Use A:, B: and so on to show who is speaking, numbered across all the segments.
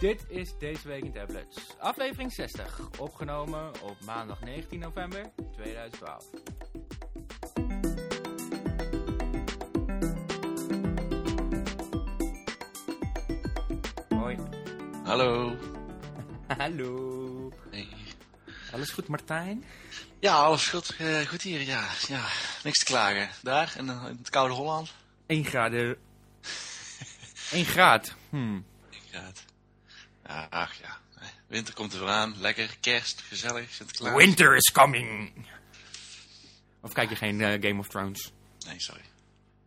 A: Dit is Deze Week in Tablets. Aflevering 60. Opgenomen op maandag 19 november 2012. Hoi.
B: Hallo.
A: Hallo.
B: Hey.
A: Alles goed, Martijn?
B: Ja, alles goed, eh, goed hier, ja. ja. Niks te klagen. Daar, in, eh, in het koude Holland.
A: 1 graden. 1 graad. Hmm.
B: 1 graad. Ja, ach ja. Winter komt er aan. Lekker, kerst, gezellig, Sinterklaas.
A: Winter is coming. Of kijk je geen eh, Game of Thrones?
B: Nee, sorry.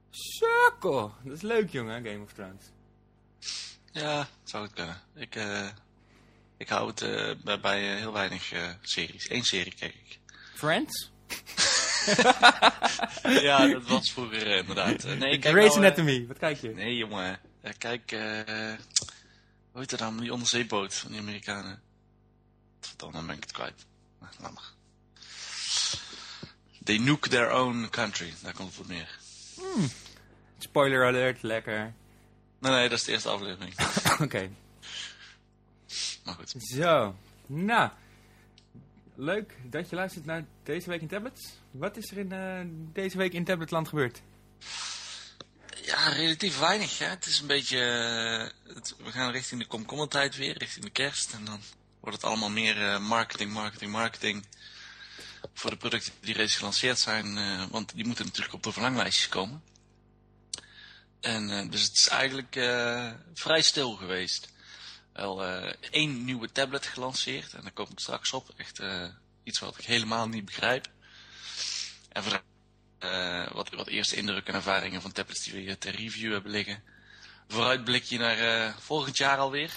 A: Sukkel. Dat is leuk, jongen, Game of Thrones.
B: Ja, zou het kunnen. Ik, eh, ik hou het eh, bij, bij heel weinig series. Eén serie kijk ik.
A: Friends?
B: ja, dat was vroeger inderdaad. Nee,
A: Grey's
B: nou,
A: Anatomy, wat kijk je?
B: Nee, jongen. Kijk, eh hoe heet dat dan? Die onderzeeboot van die Amerikanen. Dan ben ik het kwijt. Nou, laat maar. They nuke their own country. Daar komt het op neer.
A: Spoiler alert, lekker.
B: Nee, nee, dat is de eerste aflevering.
A: Oké,
B: Maar goed.
A: zo. Nou, leuk dat je luistert naar Deze Week in Tablets. Wat is er in eh, Deze Week in Tabletland gebeurd?
B: Ja, relatief weinig. Hè? Het is een beetje... eh, we gaan richting de komkommertijd weer, richting de kerst. En dan wordt het allemaal meer eh, marketing, marketing, marketing. Voor de producten die reeds gelanceerd zijn. eh, want die moeten natuurlijk op de verlanglijstjes komen. En dus het is eigenlijk vrij stil geweest. Wel één nieuwe tablet gelanceerd. En daar kom ik straks op. Echt iets wat ik helemaal niet begrijp. En voor eh, wat, wat eerste indrukken en ervaringen van tablets die we hier ter review hebben liggen. Vooruitblikje naar eh, volgend jaar alweer.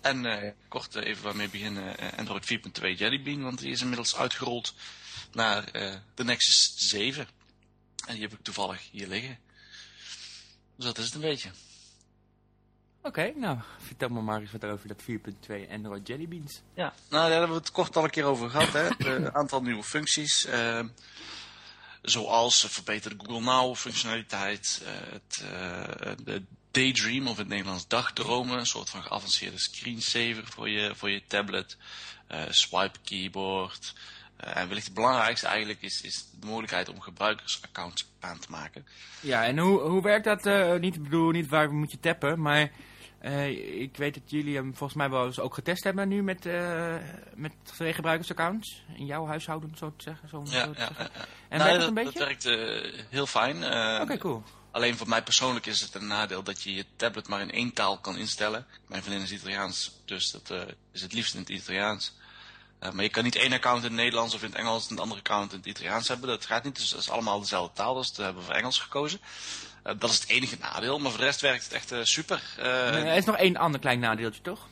B: En eh, kort even waarmee beginnen. Android 4.2 Jelly Bean, want die is inmiddels uitgerold naar eh, de Nexus 7. En die heb ik toevallig hier liggen. Dus dat is het een beetje.
A: Oké, nou, vertel me maar eens wat over dat 4.2 Android Jelly Beans.
B: Ja, nou daar hebben we het kort al een keer over gehad. Hè? Een aantal nieuwe functies. Zoals verbeterde Google Now functionaliteit. eh, het, eh, de Daydream, of in het Nederlands dagdromen. Een soort van geavanceerde screensaver voor je, voor je tablet. eh, swipe keyboard. en wellicht het belangrijkste eigenlijk is, is de mogelijkheid om gebruikersaccounts aan te maken.
A: Ja, en hoe, hoe werkt dat? niet, bedoel, niet waar moet je tappen, maar eh, ik weet dat jullie hem volgens mij wel eens ook getest hebben nu met, eh, met twee gebruikersaccounts. In jouw huishouden, zo te zeggen. Zo,
B: Ja,
A: zo te
B: ja,
A: zeggen.
B: ja, ja.
A: En
B: Nou,
A: werkt het
B: dat,
A: een
B: dat
A: beetje?
B: werkt eh, heel fijn.
A: Oké, cool.
B: Alleen voor mij persoonlijk is het een nadeel dat je je tablet maar in één taal kan instellen. Mijn vriendin is Italiaans, dus dat is het liefst in het Italiaans. Maar je kan niet één account in het Nederlands of in het Engels en een andere account in het Italiaans hebben. Dat gaat niet, dus dat is allemaal dezelfde taal, dus we hebben voor Engels gekozen. Eh, dat is het enige nadeel, maar voor de rest werkt het echt eh, super. Eh,
A: er is nog één ander klein nadeeltje, toch?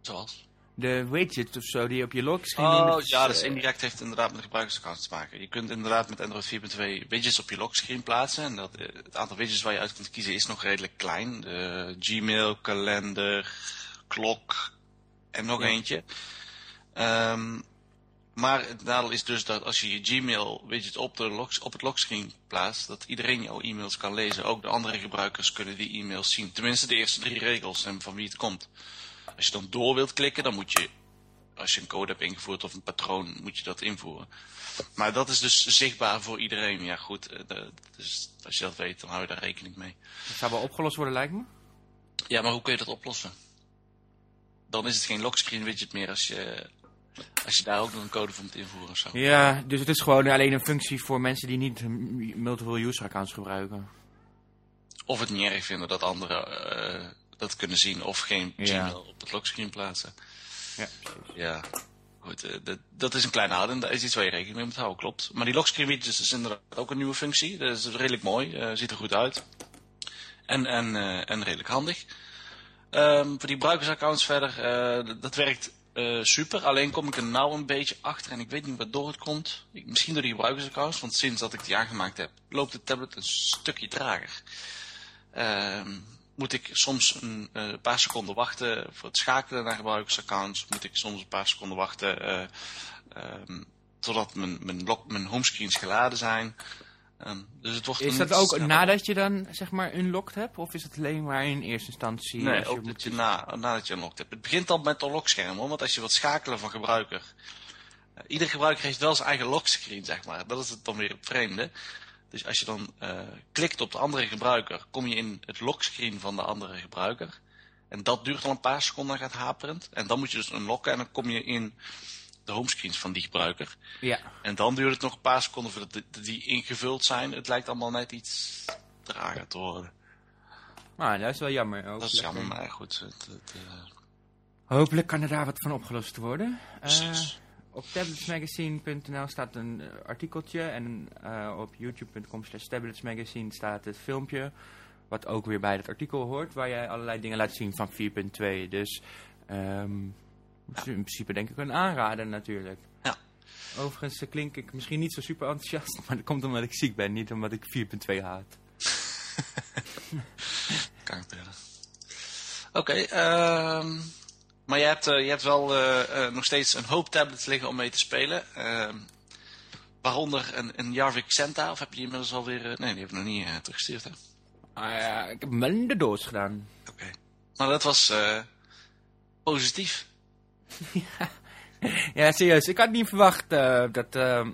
B: Zoals?
A: De widget of zo die op je lockscreen...
B: Oh
A: met-
B: ja, dat is
A: eh,
B: indirect heeft inderdaad met gebruikersaccounts te maken. Je kunt inderdaad met Android 4.2 widgets op je lockscreen plaatsen. En dat, het aantal widgets waar je uit kunt kiezen is nog redelijk klein. De Gmail, kalender, klok en nog
A: Ja.
B: eentje. Ehm, maar het nadeel is dus dat als je je Gmail widget op, de op het lockscreen plaatst, dat iedereen jouw e-mails kan lezen. Ook de andere gebruikers kunnen die e-mails zien. Tenminste de eerste drie regels en van wie het komt. Als je dan door wilt klikken, dan moet je, als je een code hebt ingevoerd of een patroon, moet je dat invoeren. Maar dat is dus zichtbaar voor iedereen. Ja goed, eh, de- dus als je dat weet, dan hou je daar rekening mee.
A: Dat zou wel opgelost worden, lijkt me.
B: Ja, maar hoe kun je dat oplossen? Dan is het geen lockscreen widget meer als je, als je daar ook nog een code voor moet invoeren of zo.
A: Ja, dus het is gewoon alleen een functie voor mensen die niet multiple user accounts gebruiken.
B: Of het niet erg vinden dat anderen eh, dat kunnen zien of geen
A: Ja.
B: Gmail op het lockscreen plaatsen.
A: Ja,
B: Ja, goed, eh, dat, dat is een klein nadeel. Dat is iets waar je rekening mee moet houden, klopt. Maar die lockscreen widgets is inderdaad ook een nieuwe functie. Dat is redelijk mooi, eh, ziet er goed uit. En, en, en redelijk handig. Ehm, voor die gebruikersaccounts verder, dat werkt eh, super. Alleen kom ik er nou een beetje achter en ik weet niet waardoor het komt. Misschien door die gebruikersaccounts, want sinds dat ik die aangemaakt heb, loopt de tablet een stukje trager. Ehm, moet ik soms een eh, paar seconden wachten voor het schakelen naar gebruikersaccounts. Moet ik soms een paar seconden wachten eh, ehm, totdat mijn, mijn, mijn homescreens geladen zijn. Ehm, dus het wordt
A: Is dat ook
B: sneller.
A: nadat je dan zeg maar unlocked hebt? Of is het alleen maar in eerste instantie?
B: Nee,
A: als je
B: ook
A: moet-
B: dat je na, nadat je unlocked hebt. Het begint al met een lockscherm hoor, want als je wilt schakelen van gebruiker. eh, ieder gebruiker heeft wel zijn eigen lockscreen, zeg maar. Dat is het dan weer het vreemde. Dus als je dan eh, klikt op de andere gebruiker, kom je in het lockscreen van de andere gebruiker. En dat duurt al een paar seconden, gaat haperend. En dan moet je dus unlocken en dan kom je in de homescreens van die gebruiker.
A: Ja.
B: En dan duurt het nog een paar seconden voordat die- die ingevuld zijn. Het lijkt allemaal net iets trager te worden.
A: Maar dat is wel jammer. Ook
B: Dat is jammer, maar goed. Het, het, eh,
A: Hopelijk kan er daar wat van opgelost worden. Eh, op tabletsmagazine.nl staat een eh, artikeltje en op youtube.com slash tabletsmagazine staat het filmpje. Wat ook weer bij dat artikel hoort, waar jij allerlei dingen laat zien van 4.2. Dus ehm, in principe denk ik een aanrader natuurlijk.
B: Ja.
A: Overigens eh, klink ik misschien niet zo super enthousiast, maar dat komt omdat ik ziek ben, niet omdat ik 4.2 haat.
B: Kan ik bellen. Oké, ehm, maar je hebt, eh, je hebt wel eh, nog steeds een hoop tablets liggen om mee te spelen. Ehm, waaronder een, een Jarvik Centa, of heb je die inmiddels alweer... nee, die heb ik nog niet teruggestuurd, hè?
A: Ah, ja, ik heb hem wel in de doos gedaan.
B: Oké. Maar dat was positief.
A: Ja, serieus. Ik had niet verwacht eh, dat, eh,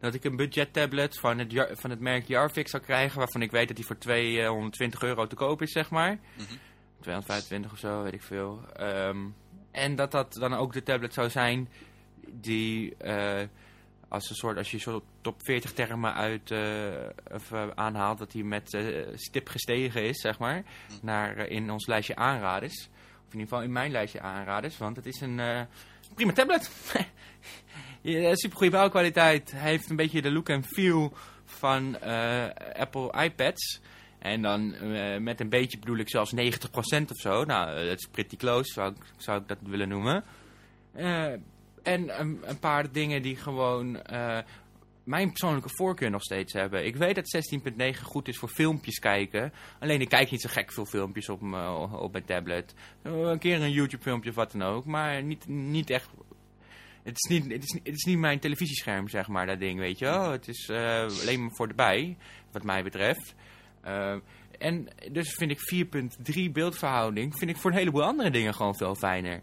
A: dat ik een budget tablet van het, van het merk Jarvik zou krijgen. Waarvan ik weet dat die voor 220 euro te koop is, zeg maar.
B: Mhm.
A: 225 of zo, weet ik veel. Ehm, en dat dat dan ook de tablet zou zijn die... eh, als, een soort, als je zo top 40 termen uit, eh, of, aanhaalt, dat die met stip gestegen is, zeg maar, naar, eh, in ons lijstje aanraders. Of in ieder geval in mijn lijstje aanraders, want het is een eh, prima tablet. ja, super goede bouwkwaliteit. Heeft een beetje de look en feel van eh, Apple iPads. En dan eh, met een beetje bedoel ik zelfs 90% of zo. Nou, eh, dat is pretty close, zou ik, dat willen noemen. Eh, en een, een paar dingen die gewoon eh, mijn persoonlijke voorkeur nog steeds hebben. Ik weet dat 16.9 goed is voor filmpjes kijken. Alleen ik kijk niet zo gek veel filmpjes op, mijn- op mijn tablet. Eh, Een keer een YouTube filmpje of wat dan ook. Maar niet, niet echt... Het is niet, het, is, het is niet mijn televisiescherm, zeg maar, dat ding, weet je wel. Het is eh, alleen maar voor de bij, wat mij betreft. Eh, en dus vind ik 4.3 beeldverhouding vind ik voor een heleboel andere dingen gewoon veel fijner.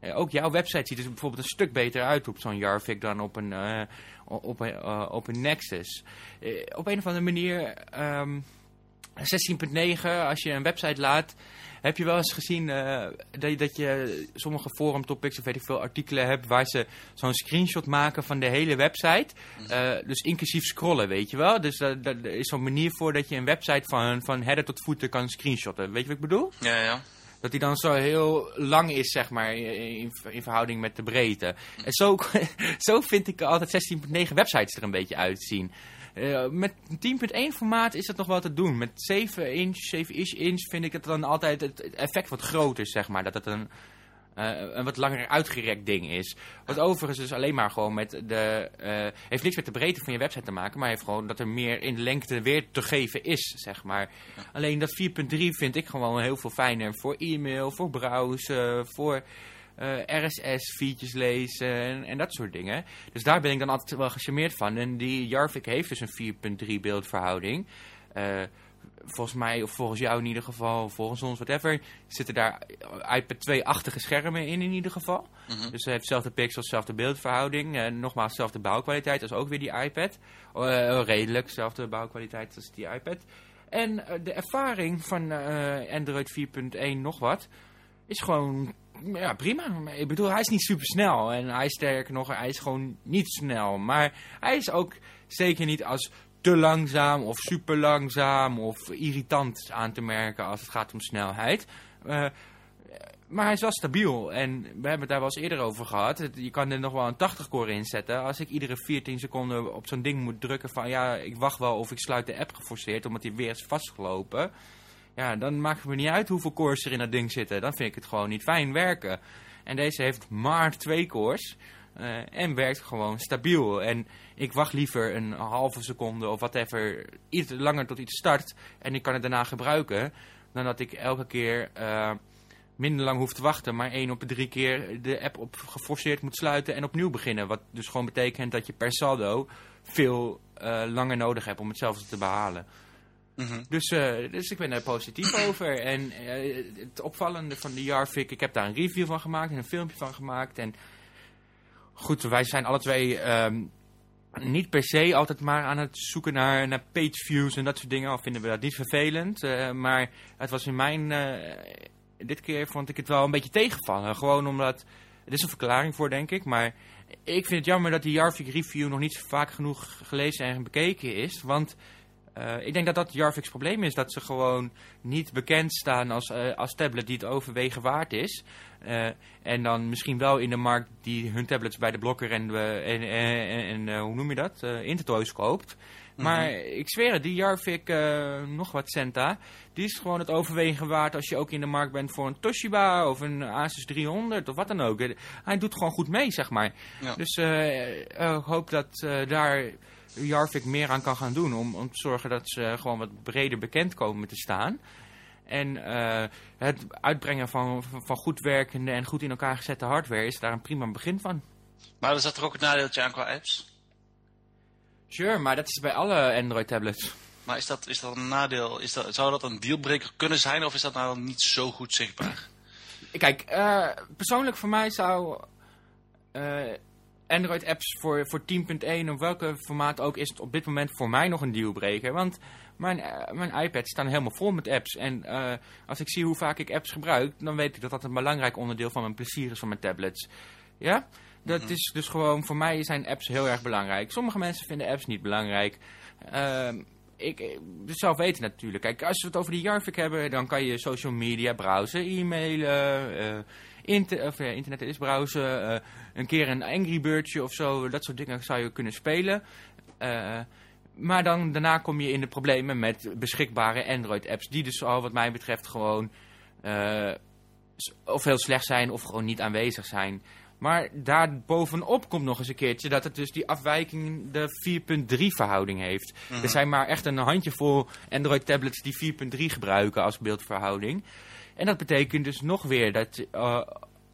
A: Eh, ook jouw website ziet er bijvoorbeeld een stuk beter uit op zo'n Jarvik dan op een, eh, op een, eh, op een Nexus. Eh, op een of andere manier, ehm 16.9, als je een website laat, heb je wel eens gezien dat, je, dat je sommige forum topics of weet ik veel artikelen hebt waar ze zo'n screenshot maken van de hele website. Dus inclusief scrollen, weet je wel. Dus er is zo'n manier voor dat je een website van, van header tot voeten kan screenshotten. Weet je wat ik bedoel?
B: Ja, ja.
A: Dat die dan zo heel lang is, zeg maar, in, in verhouding met de breedte. En zo, zo vind ik altijd 16.9 websites er een beetje uitzien. Eh, met 10.1 formaat is dat nog wel te doen. Met 7 inch, 7-ish inch vind ik het dan altijd het, effect wat groter zeg maar. Dat het een, eh, een wat langer uitgerekt ding is. Wat overigens dus alleen maar gewoon met de... eh, heeft niks met de breedte van je website te maken, maar heeft gewoon dat er meer in lengte weer te geven is, zeg maar. Alleen dat 4.3 vind ik gewoon heel veel fijner voor e-mail, voor browsen, voor RSS-features lezen en, en dat soort dingen. Dus daar ben ik dan altijd wel gecharmeerd van. En die Jarvik heeft dus een 4.3 beeldverhouding. Eh, volgens mij, of volgens jou in ieder geval, volgens ons, whatever, zitten daar iPad 2-achtige schermen in in ieder geval.
B: Mhm.
A: Dus hij heeft dezelfde pixels, dezelfde beeldverhouding. En nogmaals, dezelfde bouwkwaliteit als ook weer die iPad. Eh, redelijk, dezelfde bouwkwaliteit als die iPad. En eh, de ervaring van eh, Android 4.1 nog wat, is gewoon ja, prima. Ik bedoel, hij is niet super snel. En hij is sterker nog, hij is gewoon niet snel. Maar hij is ook zeker niet als te langzaam of super langzaam of irritant aan te merken als het gaat om snelheid. Eh, maar hij is wel stabiel. En we hebben het daar wel eens eerder over gehad. Je kan er nog wel een 80-core in zetten. Als ik iedere 14 seconden op zo'n ding moet drukken van... ja, ik wacht wel of ik sluit de app geforceerd... omdat hij weer is vastgelopen... Ja, dan maakt het me niet uit hoeveel cores er in dat ding zitten. Dan vind ik het gewoon niet fijn werken. En deze heeft maar twee cores. Eh, en werkt gewoon stabiel. En ik wacht liever een halve seconde of whatever... iets langer tot iets start... en ik kan het daarna gebruiken... dan dat ik elke keer... eh, minder lang hoeft te wachten, maar één op de drie keer de app op geforceerd moet sluiten en opnieuw beginnen. Wat dus gewoon betekent dat je per saldo veel langer nodig heb om hetzelfde te behalen.
B: Mhm.
A: Dus, eh, dus ik ben daar positief over. En eh, het opvallende van de Jarvik, ik heb daar een review van gemaakt en een filmpje van gemaakt. En goed, wij zijn alle twee ehm, niet per se altijd maar aan het zoeken naar, naar page views en dat soort dingen. Al vinden we dat niet vervelend. eh, maar het was in mijn... eh, dit keer vond ik het wel een beetje tegenvallen. Gewoon omdat... Er is een verklaring voor, denk ik. Maar ik vind het jammer dat die Jarvik review nog niet vaak genoeg gelezen en bekeken is. Want... Uh, ik denk dat dat Jarvik's probleem is. Dat ze gewoon niet bekend staan als, als tablet die het overwegen waard is. Uh, en dan misschien wel in de markt die hun tablets bij de blokker en, en, en, en hoe noem je dat? Intertoys koopt. Maar mm -hmm. ik zweer het, die Jarvik, nog wat centa, die is gewoon het overwegen waard als je ook in de markt bent voor een Toshiba of een Asus 300 of wat dan ook. Hij doet gewoon goed mee, zeg maar. Ja. Dus ik hoop dat daar Jarvik meer aan kan gaan doen. Om, om te zorgen dat ze gewoon wat breder bekend komen te staan. En uh, het uitbrengen van, van goed werkende en goed in elkaar gezette hardware is daar een prima begin van.
B: Maar er zat er ook het nadeeltje aan qua apps?
A: Sure, maar dat is bij alle Android tablets.
B: Maar is dat, is dat een nadeel? Is dat, zou dat een dealbreaker kunnen zijn of is dat nou niet zo goed zichtbaar?
A: Kijk, uh, persoonlijk voor mij zou... Uh, Android-apps voor, voor 10.1 of welke formaat ook is het op dit moment voor mij nog een dealbreaker. Want mijn, uh, mijn iPads staan helemaal vol met apps. En uh, als ik zie hoe vaak ik apps gebruik, dan weet ik dat dat een belangrijk onderdeel van mijn plezier is van mijn tablets. Ja? Dat mm -hmm. is dus gewoon, voor mij zijn apps heel erg belangrijk. Sommige mensen vinden apps niet belangrijk. Uh, ik, dus zelf weten natuurlijk. Kijk, als we het over die Jarvik hebben, dan kan je social media browsen, e-mailen... Inter of, uh, internet is browsen, uh, een keer een Angry Birdje of zo, dat soort dingen zou je kunnen spelen. Maar dan, daarna kom je in de problemen met beschikbare Android-apps, die dus al wat mij betreft gewoon of heel slecht zijn of gewoon niet aanwezig zijn. Maar daar bovenop komt nog eens een keertje dat het dus die afwijking de 4.3 verhouding heeft. Mm -hmm. Er zijn maar echt een handjevol Android tablets die 4.3 gebruiken als beeldverhouding. En dat betekent dus nog weer dat, uh,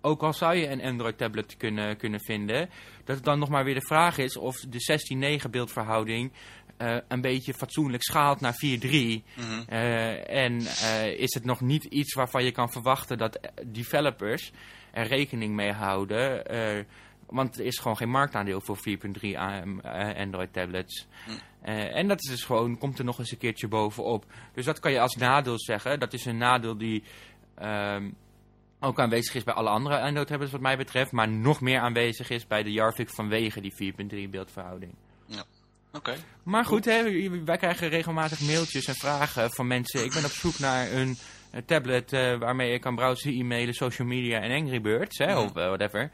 A: ook al zou je een Android tablet kunnen, kunnen vinden, dat het dan nog maar weer de vraag is of de 16.9 beeldverhouding uh, een beetje fatsoenlijk schaalt naar 4.3. Mm -hmm. uh, en is het nog niet iets waarvan je kan verwachten dat developers er rekening mee houden. want er is gewoon geen marktaandeel voor 4.3 Android tablets. Mm. Uh, en dat is dus gewoon, komt er nog eens een keertje bovenop. Dus dat kan je als nadeel zeggen. Dat is een nadeel die um, ook aanwezig is bij alle andere Android tablets wat mij betreft. Maar nog meer aanwezig is bij de Jarvik vanwege die 4.3 beeldverhouding.
B: Oké. Okay.
A: Maar goed, hè, wij krijgen regelmatig mailtjes en vragen van mensen. Ik ben op zoek naar een, een tablet uh, waarmee je kan browsen, e-mailen, social media en Angry Birds. Hè, of uh, whatever.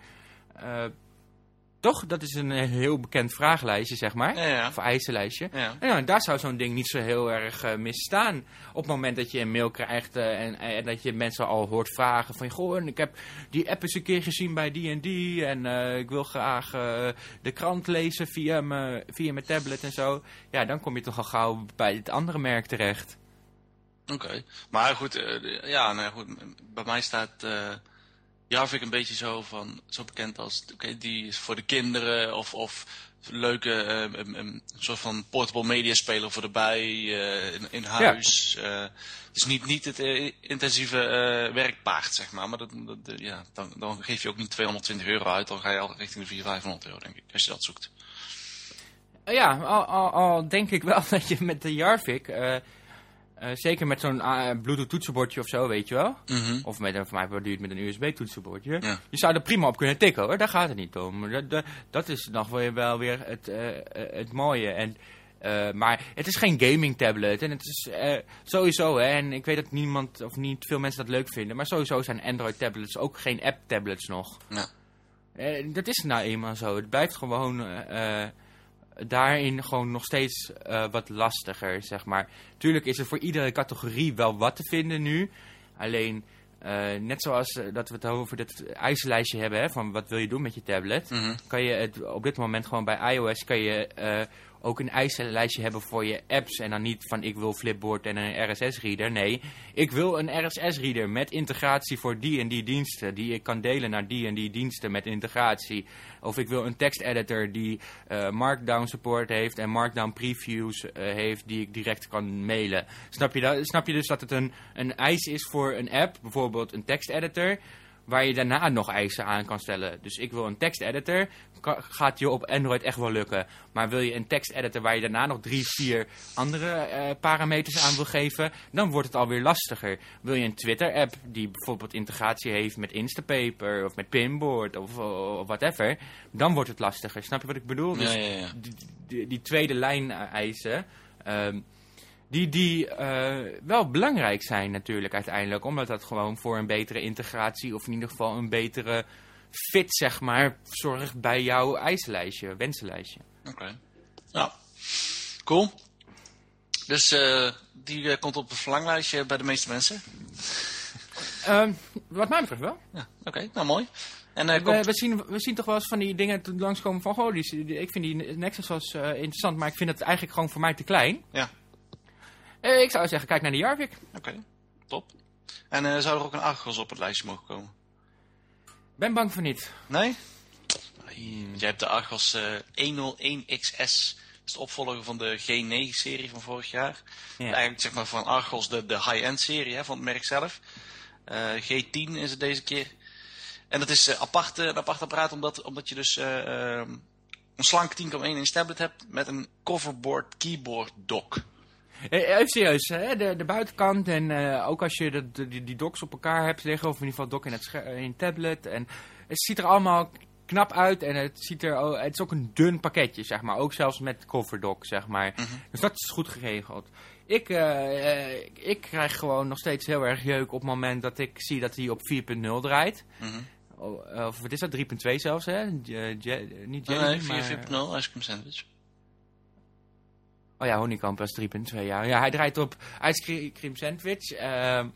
A: Toch? Dat is een heel bekend vragenlijstje, zeg maar.
B: Ja, ja.
A: Of eisenlijstje.
B: Ja.
A: En daar zou zo'n ding niet zo heel erg uh, misstaan. Op het moment dat je een mail krijgt uh, en, en, dat je mensen al hoort vragen van... Goh, ik heb die app eens een keer gezien bij die en die. En uh, ik wil graag de krant lezen via mijn via mijn tablet en zo. Ja, dan kom je toch al gauw bij het andere merk terecht.
B: Oké. Okay. Maar goed, ja, nou goed, bij mij staat... Jarvik een beetje zo van, zo bekend als, oké, okay, die is voor de kinderen of, of leuke, uh, um, um, soort van portable media speler voor erbij, uh, in, in, huis. Ja. Uh, het is niet, niet het intensieve werkpaard, zeg maar, maar dat, dat, ja, dan, dan geef je ook niet 220 euro uit, dan ga je al richting de 400, 500 euro, denk ik, als je dat zoekt.
A: Ja, al, al, al denk ik wel dat je met de Jarvik... Uh, zeker met zo'n uh, Bluetooth toetsenbordje of zo, weet je wel.
B: Mm -hmm.
A: Of met, voor mij duurt met een USB toetsenbordje.
B: Ja.
A: Je zou er prima op kunnen tikken hoor, daar gaat het niet om. Dat, dat, dat is nog wel, wel weer het, uh, het mooie. En, maar het is geen gaming tablet. En het is sowieso, hè, en ik weet dat niemand of niet veel mensen dat leuk vinden. Maar sowieso zijn Android tablets ook geen app tablets nog.
B: Ja.
A: dat is nou eenmaal zo. Het blijft gewoon daarin gewoon nog steeds uh, wat lastiger, zeg maar. Tuurlijk is er voor iedere categorie wel wat te vinden nu. Alleen, uh, net zoals uh, dat we het over dit eisenlijstje hebben, hè, van wat wil je doen met je tablet,
B: mm -hmm.
A: kan je het op dit moment gewoon bij iOS kan je ook een eisenlijstje hebben voor je apps. En dan niet van ik wil Flipboard en een RSS-reader. Nee, ik wil een RSS-reader met integratie voor die en die diensten. Die ik kan delen naar die en die diensten met integratie. Of ik wil een teksteditor die uh, Markdown support heeft en Markdown previews uh, heeft die ik direct kan mailen. Snap je, dat? Snap je dus dat het een, een eis is voor een app, bijvoorbeeld een teksteditor waar je daarna nog eisen aan kan stellen. Dus ik wil een teksteditor, gaat je op Android echt wel lukken. Maar wil je een teksteditor waar je daarna nog drie, vier andere uh, parameters aan wil geven, dan wordt het alweer lastiger. Wil je een Twitter-app die bijvoorbeeld integratie heeft met Instapaper of met Pinboard of, of whatever, dan wordt het lastiger. Snap je wat ik bedoel?
B: Dus ja, ja, ja.
A: Die, tweede lijn eisen... Um, die, die uh, wel belangrijk zijn natuurlijk uiteindelijk. Omdat dat gewoon voor een betere integratie of in ieder geval een betere fit, zeg maar, zorgt bij jouw eisenlijstje, wensenlijstje.
B: Oké. Okay. Nou, cool. Dus uh, die uh, komt op het verlanglijstje bij de meeste mensen?
A: Uh, wat mij betreft wel.
B: Ja, Oké, nou mooi.
A: En, uh, we, we, zien, we zien toch wel eens van die dingen langskomen van... Goh, die, die, ik vind die Nexus wel interessant, maar ik vind het eigenlijk gewoon voor mij te klein.
B: Ja.
A: Uh, ik zou zeggen, kijk naar de Jarvik.
B: Oké, okay, top. En uh, zou er ook een Argos op het lijstje mogen komen?
A: Ben bang voor niet.
B: Nee? Jij hebt de Argos uh, 101XS. Dat is de opvolger van de G9-serie van vorig jaar. Ja. Eigenlijk zeg maar van Argos de, de high-end serie hè, van het merk zelf. G10 is het deze keer. En dat is apart, een apart apparaat omdat, omdat je dus ehm, een slank 10,1 inch tablet hebt met een coverboard keyboard dock.
A: Even serieus, hè? De, de buitenkant en uh, ook als je de, die, die docks op elkaar hebt liggen, of in ieder geval dock in het, in tablet. En het ziet er allemaal knap uit en het, ziet er, het is ook een dun pakketje, zeg maar. Ook zelfs met coverdock, zeg maar.
B: Mm -hmm.
A: Dus dat is goed geregeld. Ik, uh, ik krijg gewoon nog steeds heel erg jeuk op het moment dat ik zie dat hij op 4.0 draait.
B: Mm -hmm.
A: Of wat is dat? 3.2 zelfs, hè? J niet
B: Jelly, nee, 4.0 maar... ice cream sandwich.
A: Oh ja, Honeycomb was 3.2 jaar. Ja, hij draait op Ice Cream Sandwich. Um,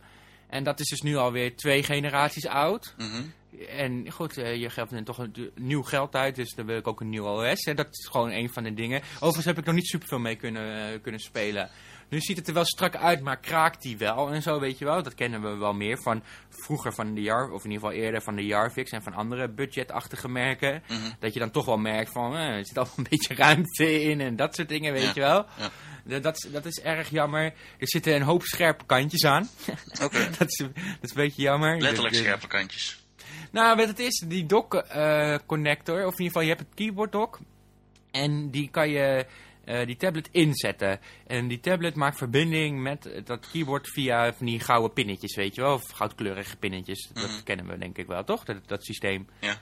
A: en dat is dus nu alweer twee generaties oud.
B: Mm -hmm.
A: En goed, uh, je geeft nu toch een nieuw geld uit, dus dan wil ik ook een nieuw OS. En dat is gewoon een van de dingen. Overigens heb ik nog niet superveel mee kunnen, uh, kunnen spelen. Nu ziet het er wel strak uit, maar kraakt die wel en zo, weet je wel. Dat kennen we wel meer van vroeger van de Jar, of in ieder geval eerder van de Jarvix en van andere budgetachtige merken.
B: Mm -hmm.
A: Dat je dan toch wel merkt van, eh, er zit al een beetje ruimte in en dat soort dingen, weet
B: ja.
A: je wel.
B: Ja.
A: Dat, dat is erg jammer. Er zitten een hoop scherpe kantjes aan.
B: Okay.
A: dat, is, dat is een beetje jammer.
B: Letterlijk
A: de, de,
B: scherpe kantjes.
A: Nou, wat het is, die dock uh, connector, of in ieder geval je hebt het keyboard dock. En die kan je uh, die tablet inzetten. En die tablet maakt verbinding met dat keyboard via van die gouden pinnetjes, weet je wel. Of goudkleurige pinnetjes.
B: Mhm.
A: Dat kennen we denk ik wel, toch? Dat, dat systeem.
B: Ja.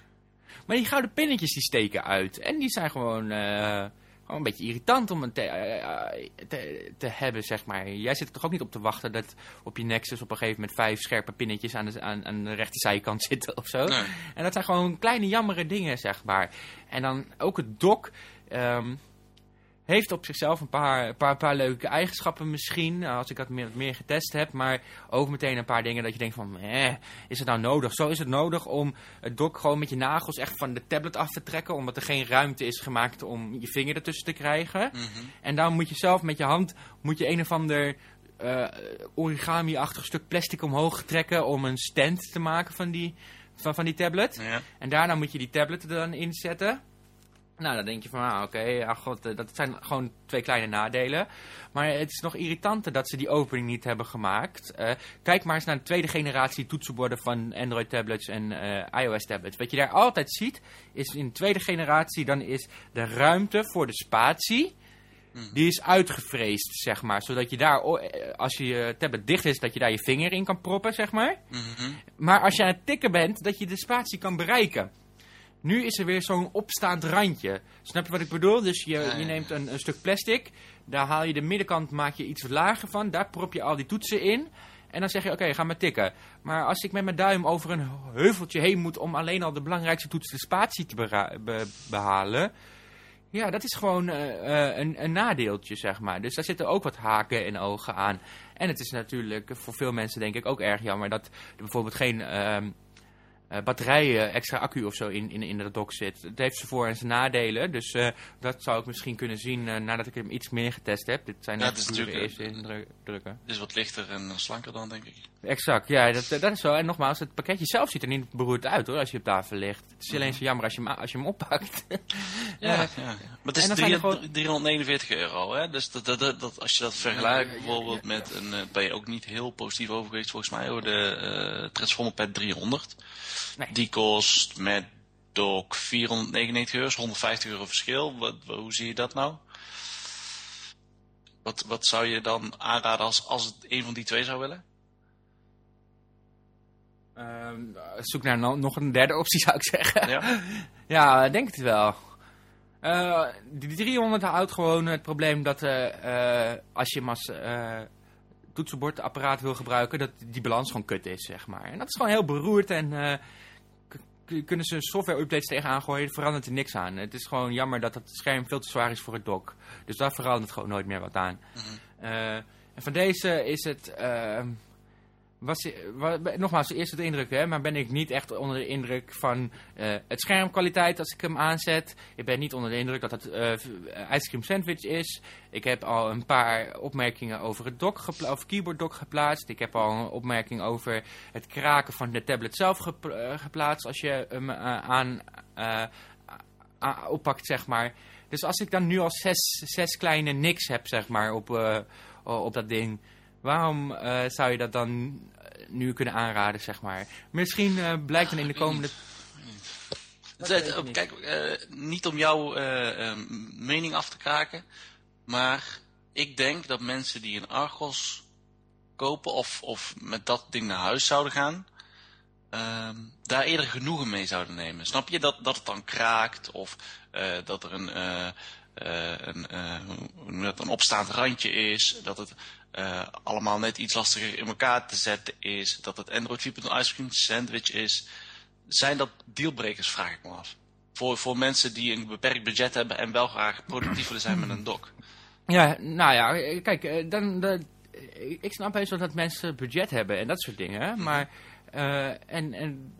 A: Maar die gouden pinnetjes die steken uit. En die zijn gewoon, uh, gewoon een beetje irritant om te, uh, te, te, hebben, zeg maar. Jij zit er toch ook niet op te wachten dat op je Nexus op een gegeven moment vijf scherpe pinnetjes aan de, aan, aan de rechterzijkant zitten of zo.
B: Nee.
A: En dat zijn gewoon kleine jammere dingen, zeg maar. En dan ook het dock... Um, heeft op zichzelf een paar, paar, paar leuke eigenschappen misschien, als ik dat meer, meer getest heb. Maar ook meteen een paar dingen dat je denkt van, eh, is het nou nodig? Zo is het nodig om het dock gewoon met je nagels echt van de tablet af te trekken. Omdat er geen ruimte is gemaakt om je vinger ertussen te krijgen.
B: Mm -hmm.
A: En dan moet je zelf met je hand, moet je een of ander uh, origami-achtig stuk plastic omhoog trekken om een stand te maken van die, van, van die tablet.
B: Ja.
A: En daarna moet je die tablet er dan inzetten. Nou, dan denk je van, ah, oké, okay, ach god, dat zijn gewoon twee kleine nadelen. Maar het is nog irritanter dat ze die opening niet hebben gemaakt. Uh, kijk maar eens naar de tweede generatie toetsenborden van Android tablets en uh, iOS tablets. Wat je daar altijd ziet, is in de tweede generatie, dan is de ruimte voor de spatie,
B: mm.
A: die is uitgevreesd, zeg maar. Zodat je daar, als je tablet dicht is, dat je daar je vinger in kan proppen, zeg maar.
B: Mm -hmm.
A: Maar als je aan het tikken bent, dat je de spatie kan bereiken. Nu is er weer zo'n opstaand randje. Snap je wat ik bedoel? Dus je, je neemt een, een, stuk plastic. Daar haal je de middenkant, maak je iets lager van. Daar prop je al die toetsen in. En dan zeg je, oké, okay, ga maar tikken. Maar als ik met mijn duim over een heuveltje heen moet... om alleen al de belangrijkste toets, de spatie, te be behalen... Ja, dat is gewoon uh, uh, een, een nadeeltje, zeg maar. Dus daar zitten ook wat haken en ogen aan. En het is natuurlijk voor veel mensen denk ik ook erg jammer... dat er bijvoorbeeld geen... Uh, eh, batterijen, extra accu of zo in, in, in de dock zit. Het heeft zijn voor- en zijn nadelen. Dus eh, dat zou ik misschien kunnen zien eh, nadat ik hem iets meer getest heb. Dit zijn
B: Ja,
A: net
B: het is
A: de
B: natuurlijk,
A: eerste indrukken.
B: Het is wat lichter en slanker dan, denk ik.
A: Exact, ja, dat, dat is zo. En nogmaals, het pakketje zelf ziet er niet beroerd uit hoor, als je op tafel ligt. Het is alleen zo jammer als je hem, als je hem oppakt.
B: Ja, ja, ja. Maar het is
A: en dan zijn er
B: drie-
A: gewoon-
B: 349 euro, hè? Dus dat, dat, dat, dat- als je dat vergelijkt bijvoorbeeld met een... ben je ook niet heel positief over geweest volgens mij, hoor. De Transformer Pad 300.
A: Nee.
B: Die kost met dock 499 euro, is 150 euro verschil. Wat, hoe zie je dat nou? Wat, wat zou je dan aanraden als, als het een van die twee zou willen?
A: Ehm, zoek naar no- nog een derde optie zou ik zeggen.
B: Ja?
A: Ja, denk het wel. Eh, die 300 houdt gewoon het probleem dat eh, eh, als je hem als eh, toetsenbordapparaat wil gebruiken, dat die balans gewoon kut is, zeg maar. En dat is gewoon heel beroerd en eh, kunnen ze software-updates tegenaan gooien, verandert er niks aan. Het is gewoon jammer dat het scherm veel te zwaar is voor het dock. Dus daar verandert gewoon nooit meer wat aan. Eh, en van deze is het... nogmaals, de eerste de indruk, hè, maar ben ik niet echt onder de indruk van eh, het schermkwaliteit als ik hem aanzet. Ik ben niet onder de indruk dat het cream sandwich is. Ik heb al een paar opmerkingen over het dock of keyboard dock geplaatst. Ik heb al een opmerking over het kraken van de tablet zelf gepla- geplaatst als je hem eh, aan oppakt, zeg maar. Dus als ik dan nu al zes, zes kleine niks heb, zeg maar, op, op dat ding... Waarom eh, zou je dat dan eh, nu kunnen aanraden, zeg maar? Misschien eh, blijkt dan in de komende...
B: Kijk, eh, niet om jouw mening af te kraken, maar ik denk dat mensen die een Argos kopen of, of met dat ding naar huis zouden gaan, ehm, daar eerder genoegen mee zouden nemen. Snap je? Dat, dat het dan kraakt of eh, dat er een, eh, eh, een, eh, hoe dat, een opstaand randje is, dat het eh, allemaal net iets lastiger in elkaar te zetten is, dat het Android 4.0 ice cream sandwich is zijn dat dealbreakers, vraag ik me af. Voor, voor mensen die een beperkt budget hebben en wel graag productief willen zijn met een dock.
A: Ja, nou ja, eh, kijk, eh, dan, dan, ik snap wel dat mensen budget hebben en dat soort dingen. Maar, en, en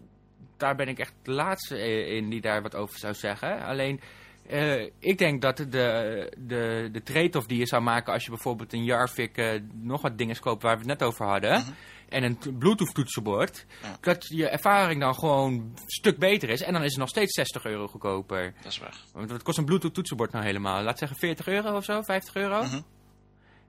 A: daar ben ik echt de laatste in die daar wat over zou zeggen. Alleen, eh, ik denk dat de, de, de trade-off die je zou maken als je bijvoorbeeld een Jarvik eh, nog wat dingen koopt waar we het net over hadden... En een Bluetooth toetsenbord. Dat je ervaring dan gewoon een stuk beter is. En dan is het nog steeds 60 euro goedkoper.
B: Dat is waar.
A: Want wat kost een Bluetooth toetsenbord nou helemaal? Laat zeggen 40 euro of zo, 50 euro?
B: Mhm.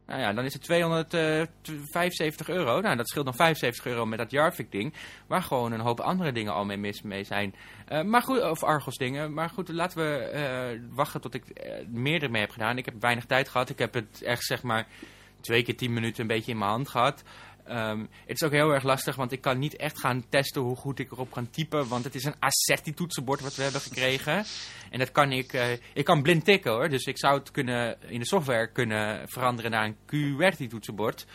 A: Nou ja, dan is het 275 euro. Nou, dat scheelt dan 75 euro met dat Jarvik ding. Waar gewoon een hoop andere dingen al mee mis mee zijn. Eh, maar goed, of Argos dingen. Maar goed, laten we eh, wachten tot ik eh, meer ermee heb gedaan. Ik heb weinig tijd gehad. Ik heb het echt zeg maar twee keer 10 minuten een beetje in mijn hand gehad. Ehm, het is ook heel erg lastig, want ik kan niet echt gaan testen hoe goed ik erop kan typen. Want het is een Assetti toetsenbord wat we hebben gekregen. En dat kan ik, eh, ik kan blind tikken hoor. Dus ik zou het kunnen, in de software kunnen veranderen naar een QWERTY toetsenbord.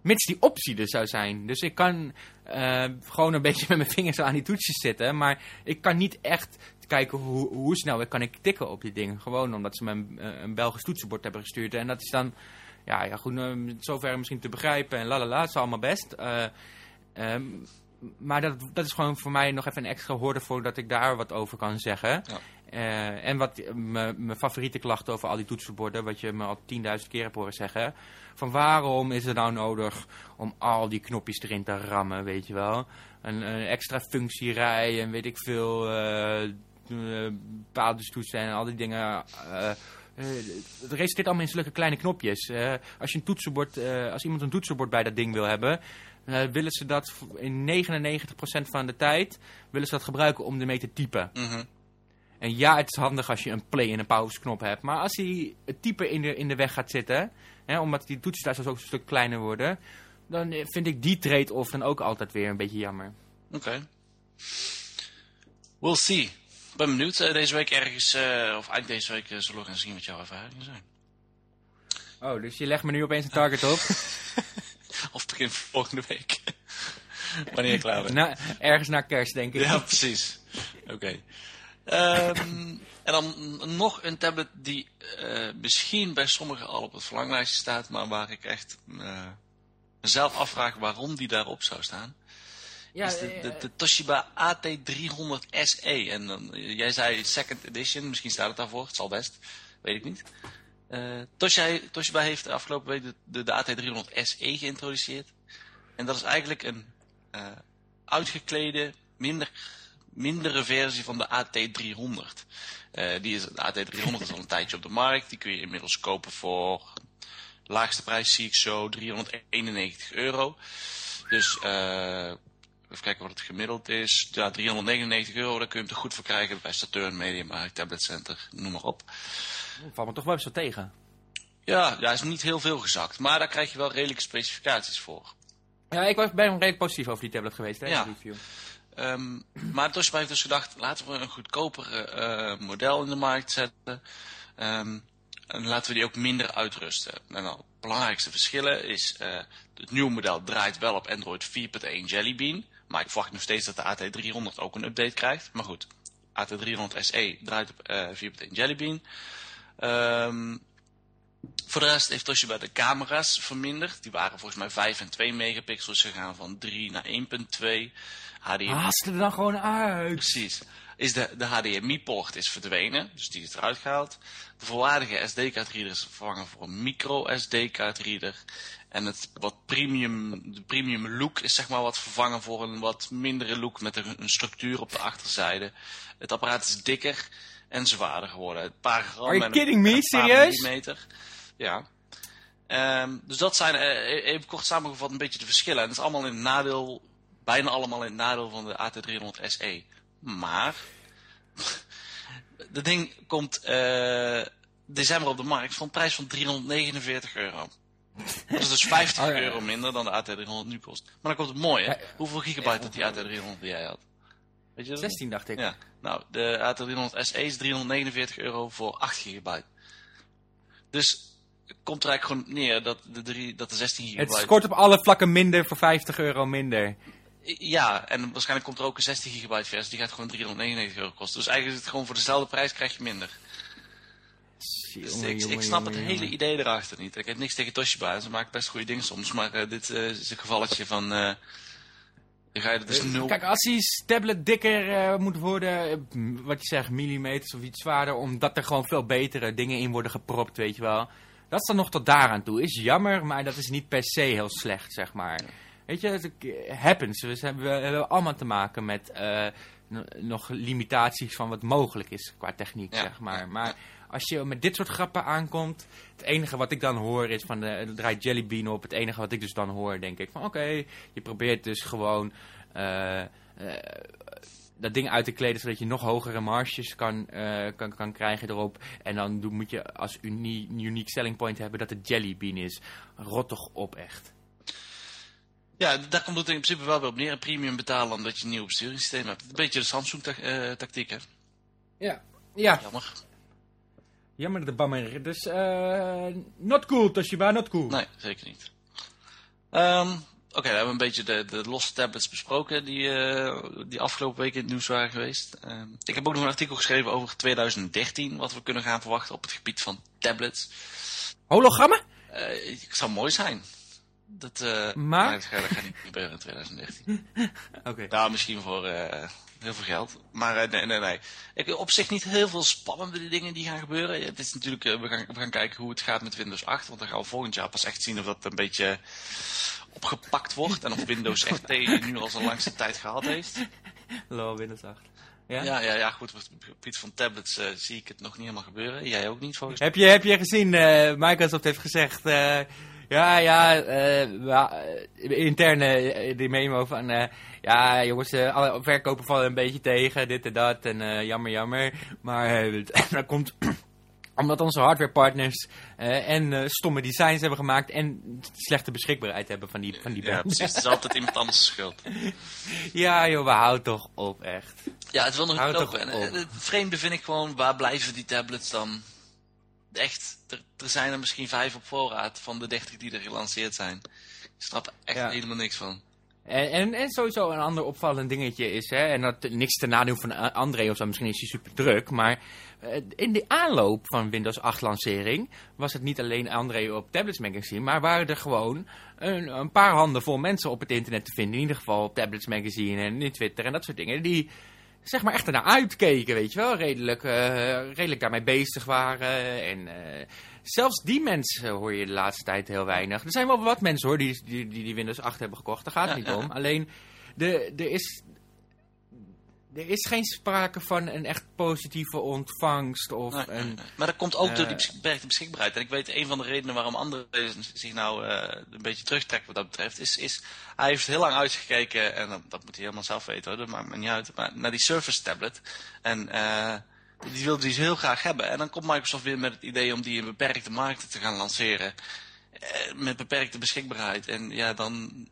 A: Mits die optie er zou zijn. Dus ik kan eh, gewoon een beetje met mijn vingers aan die toetsjes zitten. Maar ik kan niet echt kijken hoe, hoe snel kan ik tikken op die dingen. Gewoon omdat ze me een, eh, een Belgisch toetsenbord hebben gestuurd. En dat is dan, ja, ja goed, eh, zover misschien te begrijpen. En lalala, het is allemaal best. Eh, ehm, maar dat, dat is gewoon voor mij nog even een extra hoorde voordat ik daar wat over kan zeggen.
B: Ja.
A: Eh, en wat mijn favoriete klacht over al die toetsenborden, wat je me al 10.000 keer hebt horen zeggen. Van waarom is het nou nodig om al die knopjes erin te rammen, weet je wel. Een, een extra functierij en weet ik veel, uh, paaldestoetsen en al die dingen. Eh, het resulteert allemaal in zulke kleine knopjes. Eh, als, je een toetsenbord, eh, als iemand een toetsenbord bij dat ding wil hebben, willen ze dat in 99% van de tijd willen ze dat gebruiken om ermee te typen.
B: Mhm.
A: En ja, het is handig als je een play en een pause knop hebt. Maar als die het typen in de, in de weg gaat zitten, hè, omdat die toetsenstelsels ook een stuk kleiner worden, dan vind ik die trade-off dan ook altijd weer een beetje jammer.
B: Oké. We'll see. Ben benieuwd. Eh, deze week ergens, eh, of eind deze week, eh, zullen we gaan zien wat jouw ervaringen zijn.
A: Oh, dus je legt me nu opeens een target op?
B: Of begin volgende week. Wanneer je klaar bent.
A: Na, ergens na kerst, denk ik.
B: Ja, precies. Oké. Ehm, en dan nog een tablet die misschien bij sommigen al op het verlanglijstje staat, maar waar ik echt eh, mezelf afvraag waarom die daarop zou staan,
A: Ja,
B: is de,
A: eh,
B: de, de Toshiba AT300 SE. En dan, eh, jij zei second edition, misschien staat het daarvoor, het zal best, weet ik niet. Eh, Toshiba, Toshiba heeft de afgelopen week de, de, de AT300 SE geïntroduceerd. En dat is eigenlijk een eh, uitgeklede, minder, mindere versie van de AT300. Eh, die is, de AT300 is al een tijdje op de markt. Die kun je inmiddels kopen voor laagste prijs zie ik zo 391 euro. Dus eh, even kijken wat het gemiddeld is. Ja, 399 euro, daar kun je hem toch goed voor krijgen bij Saturn, Mediamarkt, Tablet Center, noem maar op.
A: valt me toch wel zo tegen.
B: Ja, ja, is niet heel veel gezakt, maar daar krijg je wel redelijke specificaties voor.
A: Ja, ik was, ben redelijk positief over die tablet geweest, hè,
B: Ja.
A: review.
B: Ehm, maar Toshiba heeft dus gedacht, laten we een goedkoper eh, model in de markt zetten. Ehm, en laten we die ook minder uitrusten. En dan, het belangrijkste verschillen is, eh, het nieuwe model draait wel op Android 4.1 Jelly Bean. Maar ik verwacht nog steeds dat de AT300 ook een update krijgt. Maar goed, AT300 SE draait op eh 4.1 Jelly Bean. Voor de rest heeft Toshiba de camera's verminderd. Die waren volgens mij 5 en 2 megapixels gegaan van 3 naar 1.2. HDMI
A: Haal ze er dan gewoon uit.
B: Precies. Is de, de HDMI-poort is verdwenen, dus die is eruit gehaald. De volwaardige SD-kaartreader is vervangen voor een micro-SD-kaartreader. En het wat premium, de premium look is zeg maar wat vervangen voor een wat mindere look met een, een structuur op de achterzijde. Het apparaat is dikker en zwaarder geworden. Een paar gram
A: Are you
B: en
A: kidding me?
B: en een paar
A: Serieus?
B: millimeter. Ja. Ehm, dus dat zijn, eh, even kort samengevat, een beetje de verschillen. En dat is allemaal in het nadeel, bijna allemaal in het nadeel van de AT300 SE. Maar, dat ding komt eh, december op de markt voor een prijs van 349 euro. Dat is dus 50
A: Oh, ja.
B: euro minder dan de AT300 nu kost. Maar dan komt het mooie.
A: Ja,
B: Hoeveel gigabyte had die AT300 die jij had? Weet je dat?
A: 16 dacht ik.
B: Ja, nou, de AT300 SE is 349 euro voor 8 gigabyte. Dus het komt er eigenlijk gewoon neer dat de, drie, dat de 16
A: Het
B: gigabyte...
A: scoort op alle vlakken minder voor 50 euro minder.
B: Ja, en waarschijnlijk komt er ook een 16 gigabyte versie. Die gaat gewoon 399 euro kosten. Dus eigenlijk is het gewoon voor dezelfde prijs krijg je minder. Dus
A: Jongen,
B: ik, snap
A: jongen,
B: het hele
A: jongen.
B: idee erachter niet. Ik heb niks tegen Toshiba. Ze maken best goede dingen soms. Maar eh, dit eh, is een gevalletje van... eh dan ga je dus nul...
A: Kijk, als die tablet dikker moet worden, wat je zegt, millimeters of iets zwaarder, omdat er gewoon veel betere dingen in worden gepropt, weet je wel. Dat is dan nog tot daaraan toe. Is jammer, maar dat is niet per se heel slecht, zeg maar. Weet je, het happens. We, zijn, we hebben allemaal te maken met eh, nog limitaties van wat mogelijk is qua techniek,
B: Ja.
A: zeg maar. Maar als je met dit soort grappen aankomt, het enige wat ik dan hoor is van, de, er draait Jelly Bean op. Het enige wat ik dus dan hoor, denk ik van, oké, je probeert dus gewoon eh, eh, dat ding uit te kleden zodat je nog hogere marges kan, kan, kan krijgen erop. En dan moet je als uni unique selling point hebben dat het Jelly Bean is. Rot toch op, echt.
B: Ja, daar komt het in principe wel weer op neer. Een premium betalen omdat je een nieuw besturingssysteem hebt. Een beetje de Samsung-tactiek, hè?
A: Ja. Ja,
B: Jammer.
A: jammer de bammer. Dus, eh not cool, Toshiba, not cool.
B: Nee, zeker niet. Ehm, Oké, we hebben een beetje de, de losse tablets besproken die, eh, die afgelopen week in het nieuws waren geweest. Ehm, ik heb ook nog een artikel geschreven over 2013, wat we kunnen gaan verwachten op het gebied van tablets.
A: Hologrammen?
B: Eh, het zou mooi zijn. Dat, eh,
A: Maar?
B: nee, dat gaat niet gebeuren in 2013.
A: Oké.
B: Nou, misschien voor eh, heel veel geld. Maar eh, nee, nee, nee. Ik, op zich niet heel veel spannende dingen die gaan gebeuren. Het is natuurlijk, we, gaan, we gaan kijken hoe het gaat met Windows 8. Want dan gaan we volgend jaar pas echt zien of dat een beetje opgepakt wordt. En of Windows RT nu al zijn langste tijd gehad heeft.
A: Lol, Windows 8. Ja?
B: Ja, ja, ja goed. Op het gebied van tablets zie ik het nog niet helemaal gebeuren. Jij ook niet, volgens mij.
A: Heb je, heb je gezien, eh, Microsoft heeft gezegd, eh, ja, ja, eh, interne eh, die memo van, ja jongens, eh, alle verkopen vallen een beetje tegen, dit en dat, en jammer, jammer. Maar dat komt omdat onze hardwarepartners en stomme designs hebben gemaakt en slechte beschikbaarheid hebben van die, van die
B: Ja,
A: band.
B: precies. Het is altijd iemand anders schuld.
A: Ja joh, we houden toch op, echt.
B: Ja, het wil nog niet lopen. En, het vreemde vind ik gewoon, waar blijven die tablets dan? Echt, er, er zijn er misschien vijf op voorraad van de 30 die er gelanceerd zijn. Ik snap er echt
A: Ja.
B: helemaal niks van.
A: En, en, en sowieso een ander opvallend dingetje is, hè, en dat niks ten nadeel van André of zo, misschien is hij super druk, maar eh, in de aanloop van Windows 8 lancering was het niet alleen André op Tablets Magazine, maar waren er gewoon een, een paar handen vol mensen op het internet te vinden, in ieder geval op Tablets Magazine en in Twitter en dat soort dingen, die zeg maar echt ernaar uitkeken, weet je wel, redelijk, eh, redelijk daarmee bezig waren en... eh, Zelfs die mensen hoor je de laatste tijd heel weinig. Er zijn wel wat mensen hoor die die, die, die Windows 8 hebben gekocht. Daar gaat het
B: Ja,
A: niet om.
B: ja.
A: Alleen, de, er, is, er is geen sprake van een echt positieve ontvangst. Of
B: Nee,
A: een.
B: Maar dat komt ook door die
A: eh,
B: beperkte beschikbaarheid. En ik weet, een van de redenen waarom anderen zich nou eh, een beetje terugtrekken wat dat betreft, is, is hij heeft heel lang uitgekeken, en dat, dat moet hij helemaal zelf weten hoor, dat maakt me niet uit, maar naar die Surface tablet. En eh, die wilde hij heel graag hebben. En dan komt Microsoft weer met het idee om die in beperkte markten te gaan lanceren. Met beperkte beschikbaarheid. En ja, dan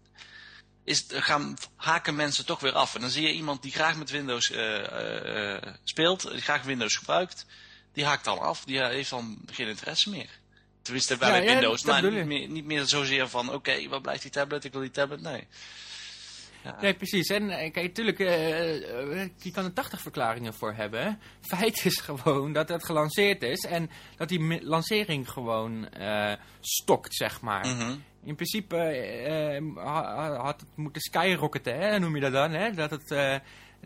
B: is, gaan haken mensen toch weer af. En dan zie je iemand die graag met Windows eh, eh, eh, speelt, die graag Windows gebruikt, die haakt dan af. Die heeft dan geen interesse meer. Tenminste, bij
A: ja,
B: Windows, maar niet meer, niet meer zozeer van, oké, waar blijft die tablet? Ik wil die tablet. Nee. Ja.
A: Nee, precies. En eh, kijk, natuurlijk, eh, eh, je kan er 80 verklaringen voor hebben. Feit is gewoon dat het gelanceerd is en dat die lancering gewoon eh, stokt, zeg maar.
B: Mhm.
A: In principe eh, eh, ha- ha- had het moeten skyrocketen, hè, noem je dat dan. Hè? Dat het, eh,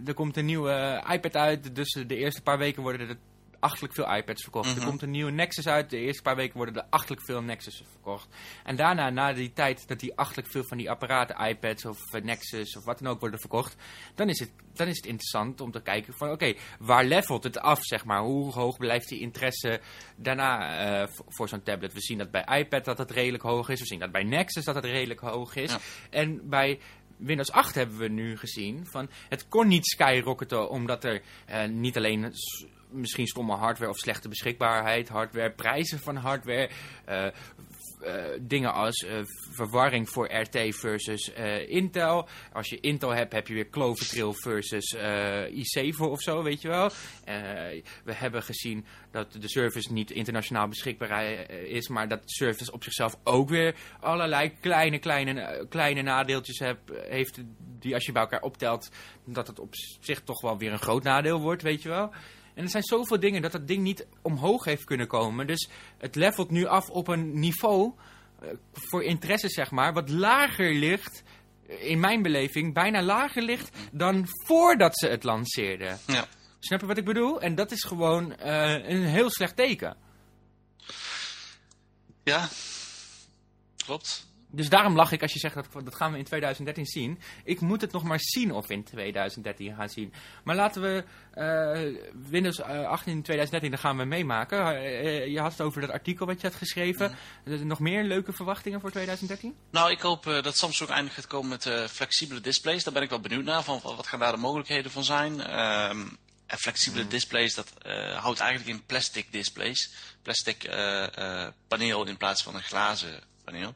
A: er komt een nieuwe iPad uit, dus de eerste paar weken worden er achtelijk veel iPads verkocht.
B: Mhm.
A: Er komt een nieuwe Nexus uit, de eerste paar weken worden er achtelijk veel Nexus verkocht. En daarna, na die tijd dat die achtelijk veel van die apparaten, iPads of eh, Nexus of wat dan ook worden verkocht, dan is het, dan is het interessant om te kijken van oké, waar levelt het af, zeg maar? Hoe hoog blijft die interesse daarna eh, voor, zo'n tablet? We zien dat bij iPad dat het redelijk hoog is, we zien dat bij Nexus dat het redelijk hoog is.
B: Ja.
A: En bij Windows 8 hebben we nu gezien van het kon niet skyrocketen omdat er eh, niet alleen misschien stomme hardware of slechte beschikbaarheid, hardware, prijzen van hardware, eh, eh, dingen als eh, verwarring voor RT versus Intel. Als je Intel hebt, heb je weer Clovertrail versus eh, i7 of zo, weet je wel. We hebben gezien dat de service niet internationaal beschikbaar is, maar dat de service op zichzelf ook weer allerlei kleine, kleine, kleine nadeeltjes heeft, die als je bij elkaar optelt, dat het op zich toch wel weer een groot nadeel wordt, weet je wel. En er zijn zoveel dingen dat dat ding niet omhoog heeft kunnen komen. Dus het levelt nu af op een niveau eh, voor interesse, zeg maar, wat lager ligt, eh, in mijn beleving, bijna lager ligt dan voordat ze het lanceerden.
B: Ja.
A: Snap je wat ik bedoel? En dat is gewoon eh, een heel slecht teken.
B: ja, klopt.
A: Dus daarom lach ik als je zegt dat, dat gaan we in 2013 zien. Ik moet het nog maar zien of we in 2013 gaan zien. Maar laten we eh, Windows eh, 8 in 2013, daar gaan we meemaken. Eh, eh, je had het over dat artikel wat je had geschreven. Eh, nog meer leuke verwachtingen voor 2013?
B: Nou, ik hoop eh, dat Samsung eindelijk gaat komen met eh, flexibele displays. Daar ben ik wel benieuwd naar. Van, wat gaan daar de mogelijkheden van zijn? Ehm, en flexibele displays, dat eh, houdt eigenlijk in plastic displays. Plastic eh, eh, paneel in plaats van een glazen paneel.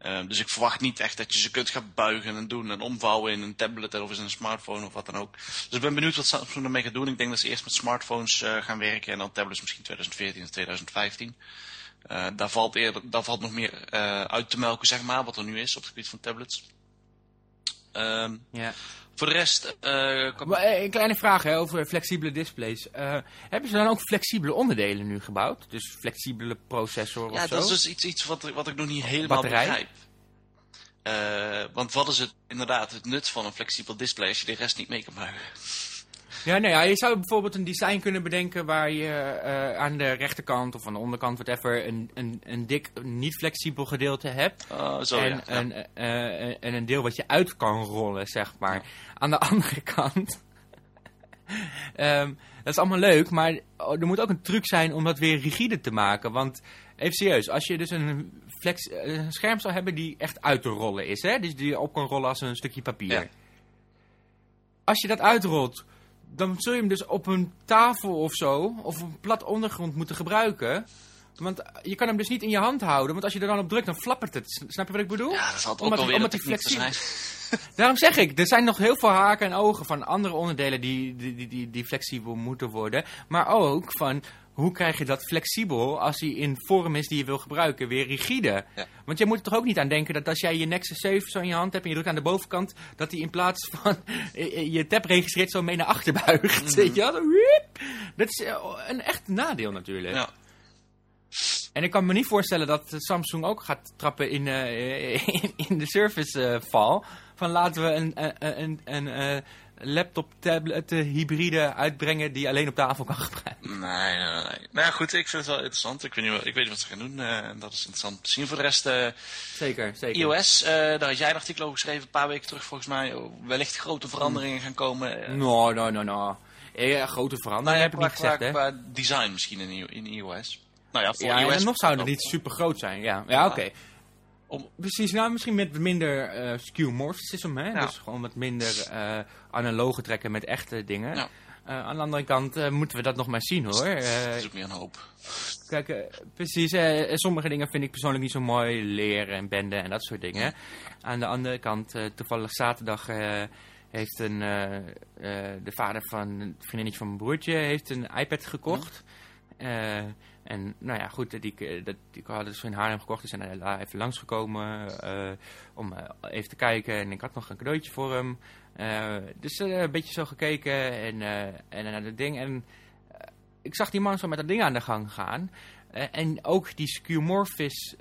B: Ehm, dus ik verwacht niet echt dat je ze kunt gaan buigen en doen en omvouwen in een tablet of in een smartphone of wat dan ook. Dus ik ben benieuwd wat Samsung ermee gaat doen. Ik denk dat ze eerst met smartphones eh, gaan werken en dan tablets misschien 2014 of 2015. Eh, daar, valt eerder, daar valt nog meer eh, uit te melken, zeg maar, wat er nu is op het gebied van tablets. Ehm,
A: Ja.
B: Voor de rest, eh,
A: Maar, eh, een kleine vraag hè, over flexibele displays. Eh, hebben ze dan ook flexibele onderdelen nu gebouwd? Dus flexibele processor
B: ja,
A: of zo?
B: dat is dus iets, iets wat, wat ik nog niet helemaal
A: Batterij?
B: begrijp. Want wat is het inderdaad het nut van een flexibel display als je de rest niet mee kan buigen?
A: Ja, nou ja, je zou bijvoorbeeld een design kunnen bedenken waar je eh, aan de rechterkant of aan de onderkant, whatever, een, een, een dik, niet flexibel gedeelte hebt.
B: Oh, zo
A: en,
B: ja. ja.
A: een, eh, eh, en een deel wat je uit kan rollen, zeg maar. Aan de andere kant. ehm, dat is allemaal leuk, maar er moet ook een truc zijn om dat weer rigide te maken. Want even serieus, als je dus een, flex, een scherm zou hebben die echt uit te rollen is, hè? dus die je op kan rollen als een stukje papier. Als je dat uitrolt, dan zul je hem dus op een tafel of zo, of een plat ondergrond moeten gebruiken. Want je kan hem dus niet in je hand houden, want als je er dan op drukt, dan flappert het. Snap je wat ik bedoel?
B: Ja, dat zal het ook alweer
A: omdat die flexibel-. Daarom zeg ik, er zijn nog heel veel haken en ogen van andere onderdelen die, die, die, die, flexibel moeten worden. Maar ook van, hoe krijg je dat flexibel als hij in vorm is die je wil gebruiken, weer rigide? Want je moet er toch ook niet aan denken dat als jij je Nexus 7 zo in je hand hebt en je drukt aan de bovenkant, dat hij in plaats van je tab registreert zo mee naar achter buigt. Mhm. Weet je wel? Dat is eh, een echt nadeel natuurlijk. Ja. En ik kan me niet voorstellen dat Samsung ook gaat trappen in, uh, in, de service val. Van laten we een, een, een, een laptop, tablet, hybride uitbrengen die alleen op tafel kan gebruiken.
B: Nee, nee, nee. Nou ja, goed, ik vind het wel interessant. Ik weet niet, ik weet niet wat ze gaan doen. Uh, dat is interessant te zien. Voor de rest, uh,
A: zeker, zeker.
B: iOS, uh, daar had jij een artikel over geschreven, een paar weken terug volgens mij. Wellicht grote veranderingen gaan komen.
A: No, no, no, no. Ja, grote veranderingen nou, heb ik niet gezegd, hè?
B: Qua design misschien in, in iOS.
A: Nou ja, voor ja, iOS... en nog zou het niet super groot zijn, ja. Ja, oké. Om... Precies, nou misschien met minder uh, hè? Dus gewoon wat minder uh, analoge trekken met echte dingen. Ja. Uh, aan de andere kant moeten we dat nog maar zien hoor.
B: dat is ook meer een hoop.
A: Kijk, precies, sommige dingen vind ik persoonlijk niet zo mooi, leren en benden en dat soort dingen. Aan de andere kant, toevallig zaterdag heeft een, de vader van een vriendinnetje van mijn broertje heeft een iPad gekocht. En nou ja, goed, die, eh, dat, die hadden dus in Haarlem gekocht. Dus zijn daar even langsgekomen uh, om uh, even te kijken. En ik had nog een cadeautje voor hem. Uh, dus een beetje zo gekeken en, en naar dat ding. En ik zag die man zo met dat ding aan de gang gaan. en ook die skeuomorphis,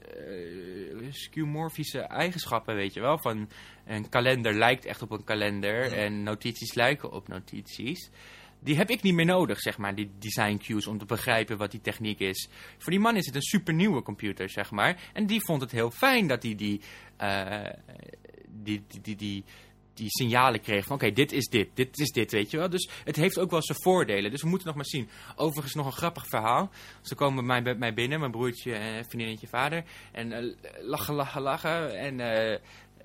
A: skeuomorphische eigenschappen, weet je wel. Van een kalender lijkt echt op een kalender. En notities lijken op notities die heb ik niet meer nodig, zeg maar, die design cues, om te begrijpen wat die techniek is. Voor die man is het een super nieuwe computer, zeg maar. En die vond het heel fijn dat hij die, uh, die, die, die, die, die signalen kreeg van oké, dit is dit, dit is dit, weet je wel. Dus het heeft ook wel zijn voordelen. Dus we moeten nog maar zien. Overigens nog een grappig verhaal. Ze komen bij mij, mij binnen, mijn broertje en vriendinnetje vader. En uh, lachen, lachen, lachen. En uh,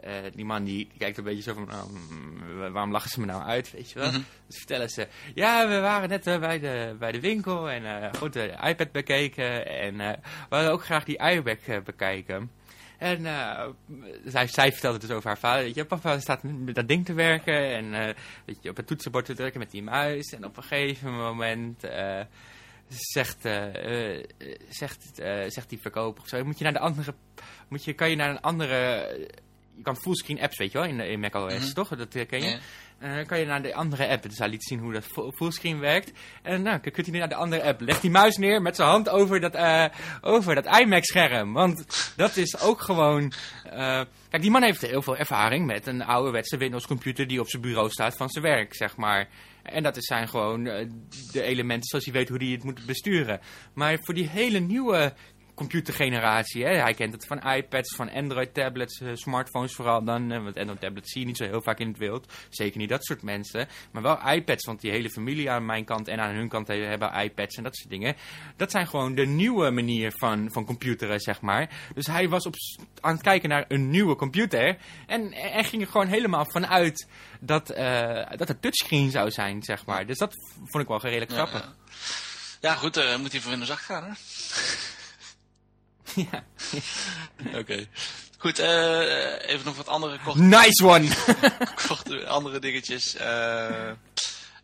A: uh, die man die, kijkt een beetje zo van, oh, waarom lachen ze me nou uit, weet je wel. Mm Dus vertellen ze, ja, we waren net uh, bij, de, bij de winkel en uh, goed de iPad bekeken. En we wilden ook graag die iPad bekijken. En zij, zij vertelde dus over haar vader. Weet je, papa staat met dat ding te werken en weet je, op het toetsenbord te drukken met die muis. En op een gegeven moment zegt, zegt, zegt die verkoper of zo, moet je naar de andere, moet je, kan je naar een andere je kan fullscreen apps, weet je wel, in, in macOS, mm toch? Dat uh, ken je. Dan kan je naar de andere app. Dus hij liet zien hoe dat fullscreen werkt. En nou, dan kunt hij naar de andere app. Legt die muis neer met zijn hand over dat, uh, over dat iMac-scherm. Want dat is ook gewoon... Uh, kijk, die man heeft heel veel ervaring met een ouderwetse Windows-computer... die op zijn bureau staat van zijn werk, zeg maar. En dat zijn gewoon de elementen zoals hij weet hoe hij het moet besturen. Maar voor die hele nieuwe computergeneratie. Hè? Hij kent het van iPads, van Android-tablets, uh, smartphones vooral dan. Uh, want Android-tablets zie je niet zo heel vaak in het wild. Zeker niet dat soort mensen. Maar wel iPads, want die hele familie aan mijn kant en aan hun kant hebben iPads en dat soort dingen. Dat zijn gewoon de nieuwe manier van, van computeren, zeg maar. Dus hij was op, aan het kijken naar een nieuwe computer. En, en ging er gewoon helemaal vanuit dat, uh, dat het touchscreen zou zijn, zeg maar. Dus dat vond ik wel redelijk grappig.
B: Ja, ja. goed, moet hij voor Windows 8 gaan, hè?
A: Ja.
B: Oké. Goed, uh, even nog wat andere korte...
A: Nice one!
B: korte andere dingetjes. Uh,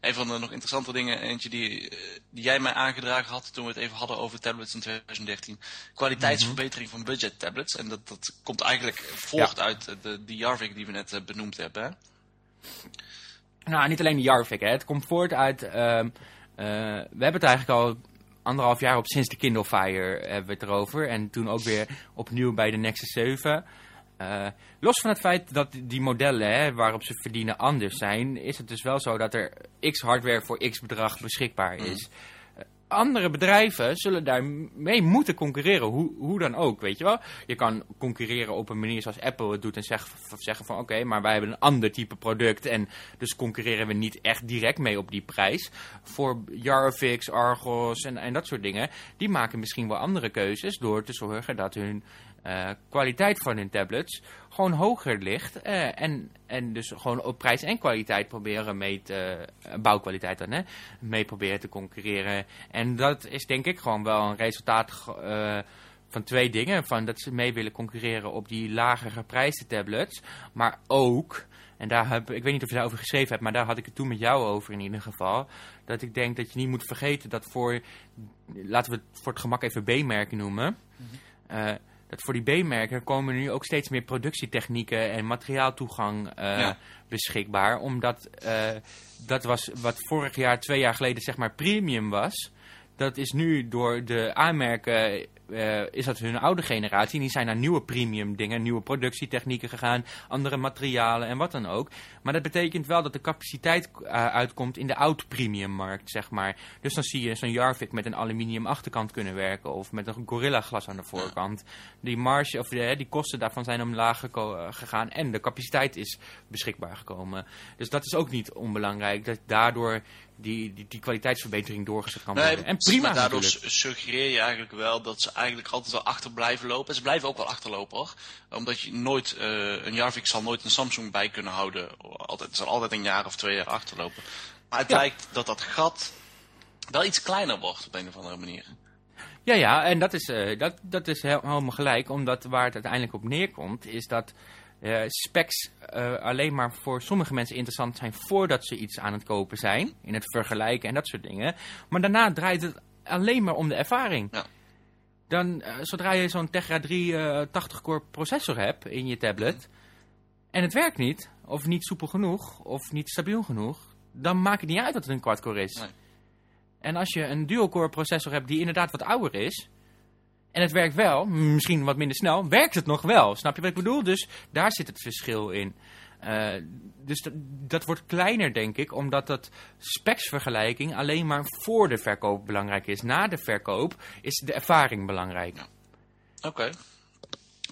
B: een van de nog interessante dingen, eentje die, die jij mij aangedragen had toen we het even hadden over tablets in 2013. Kwaliteitsverbetering mm -hmm. van budget tablets. En dat, dat komt eigenlijk voort uit de, de Jarvik die we net benoemd hebben. Hè?
A: Nou, niet alleen de Jarvik. Hè. Het komt voort uit... Uh, we hebben het eigenlijk al anderhalf jaar op sinds de Kindle Fire hebben we het erover. En toen ook weer opnieuw bij de Nexus 7. Uh, eh, los van het feit dat die modellen hè, waarop ze verdienen anders zijn... is het dus wel zo dat er x hardware voor x bedrag beschikbaar is andere bedrijven zullen daarmee moeten concurreren, hoe, hoe dan ook, weet je wel. Je kan concurreren op een manier zoals Apple het doet en zeg, zeggen van oké, maar wij hebben een ander type product en dus concurreren we niet echt direct mee op die prijs. Voor Jarvix, Argos en, en dat soort dingen, die maken misschien wel andere keuzes door te zorgen dat hun uh, kwaliteit van hun tablets gewoon hoger ligt. Uh, en, en dus gewoon op prijs en kwaliteit proberen mee te... Uh, bouwkwaliteit dan, hè? Mee proberen te concurreren. En dat is denk ik gewoon wel een resultaat van twee dingen. Van dat ze mee willen concurreren op die lagere prijzen tablets. Maar ook En daar heb, ik weet niet of je daarover geschreven hebt, maar daar had ik het toen met jou over in ieder geval. Dat ik denk dat je niet moet vergeten dat voor, laten we het voor het gemak even B-merken noemen. eh, dat voor die B-merken komen nu ook steeds meer productietechnieken en materiaaltoegang eh,
B: Ja.
A: beschikbaar. Omdat eh, dat was wat vorig jaar, twee jaar geleden, zeg maar premium was. Dat is nu door de aanmerken, eh, is dat hun oude generatie. En die zijn naar nieuwe premium dingen, nieuwe productietechnieken gegaan, andere materialen en wat dan ook. Maar dat betekent wel dat de capaciteit eh, uitkomt in de oud premium markt, zeg maar. Dus dan zie je zo'n Jarvik met een aluminium achterkant kunnen werken of met een Gorilla glas aan de voorkant. Die marge, of de, die kosten daarvan zijn omlaag eh, gegaan en de capaciteit is beschikbaar gekomen. Dus dat is ook niet onbelangrijk, dat daardoor die, die, die kwaliteitsverbetering doorgezet kan worden. en prima
B: maar daardoor
A: natuurlijk.
B: suggereer je eigenlijk wel dat ze eigenlijk altijd wel achter blijven lopen. En ze blijven ook wel achterlopen hoor. Omdat je nooit, eh, een Jarvik zal nooit een Samsung bij kunnen houden. Altijd, het zal altijd een jaar of twee jaar achterlopen. Maar het
A: Ja.
B: lijkt dat dat gat wel iets kleiner wordt op een of andere manier.
A: Ja, ja, en dat is, eh, dat, dat is helemaal gelijk, omdat waar het uiteindelijk op neerkomt, is dat eh, specs alleen maar voor sommige mensen interessant zijn voordat ze iets aan het kopen zijn, in het vergelijken en dat soort dingen. Maar daarna draait het alleen maar om de ervaring.
B: Ja.
A: Dan, eh, zodra je zo'n Tegra 3 eh, 80-core processor hebt in je tablet, en het werkt niet, of niet soepel genoeg, of niet stabiel genoeg, dan maakt het niet uit dat het een quad-core is.
B: Nee.
A: En als je een dual-core processor hebt die inderdaad wat ouder is, en het werkt wel, misschien wat minder snel, werkt het nog wel. Snap je wat ik bedoel? Dus daar zit het verschil in. Eh, dus dat, dat wordt kleiner, denk ik, omdat dat specsvergelijking alleen maar voor de verkoop belangrijk is. Na de verkoop is de ervaring belangrijk.
B: Oké.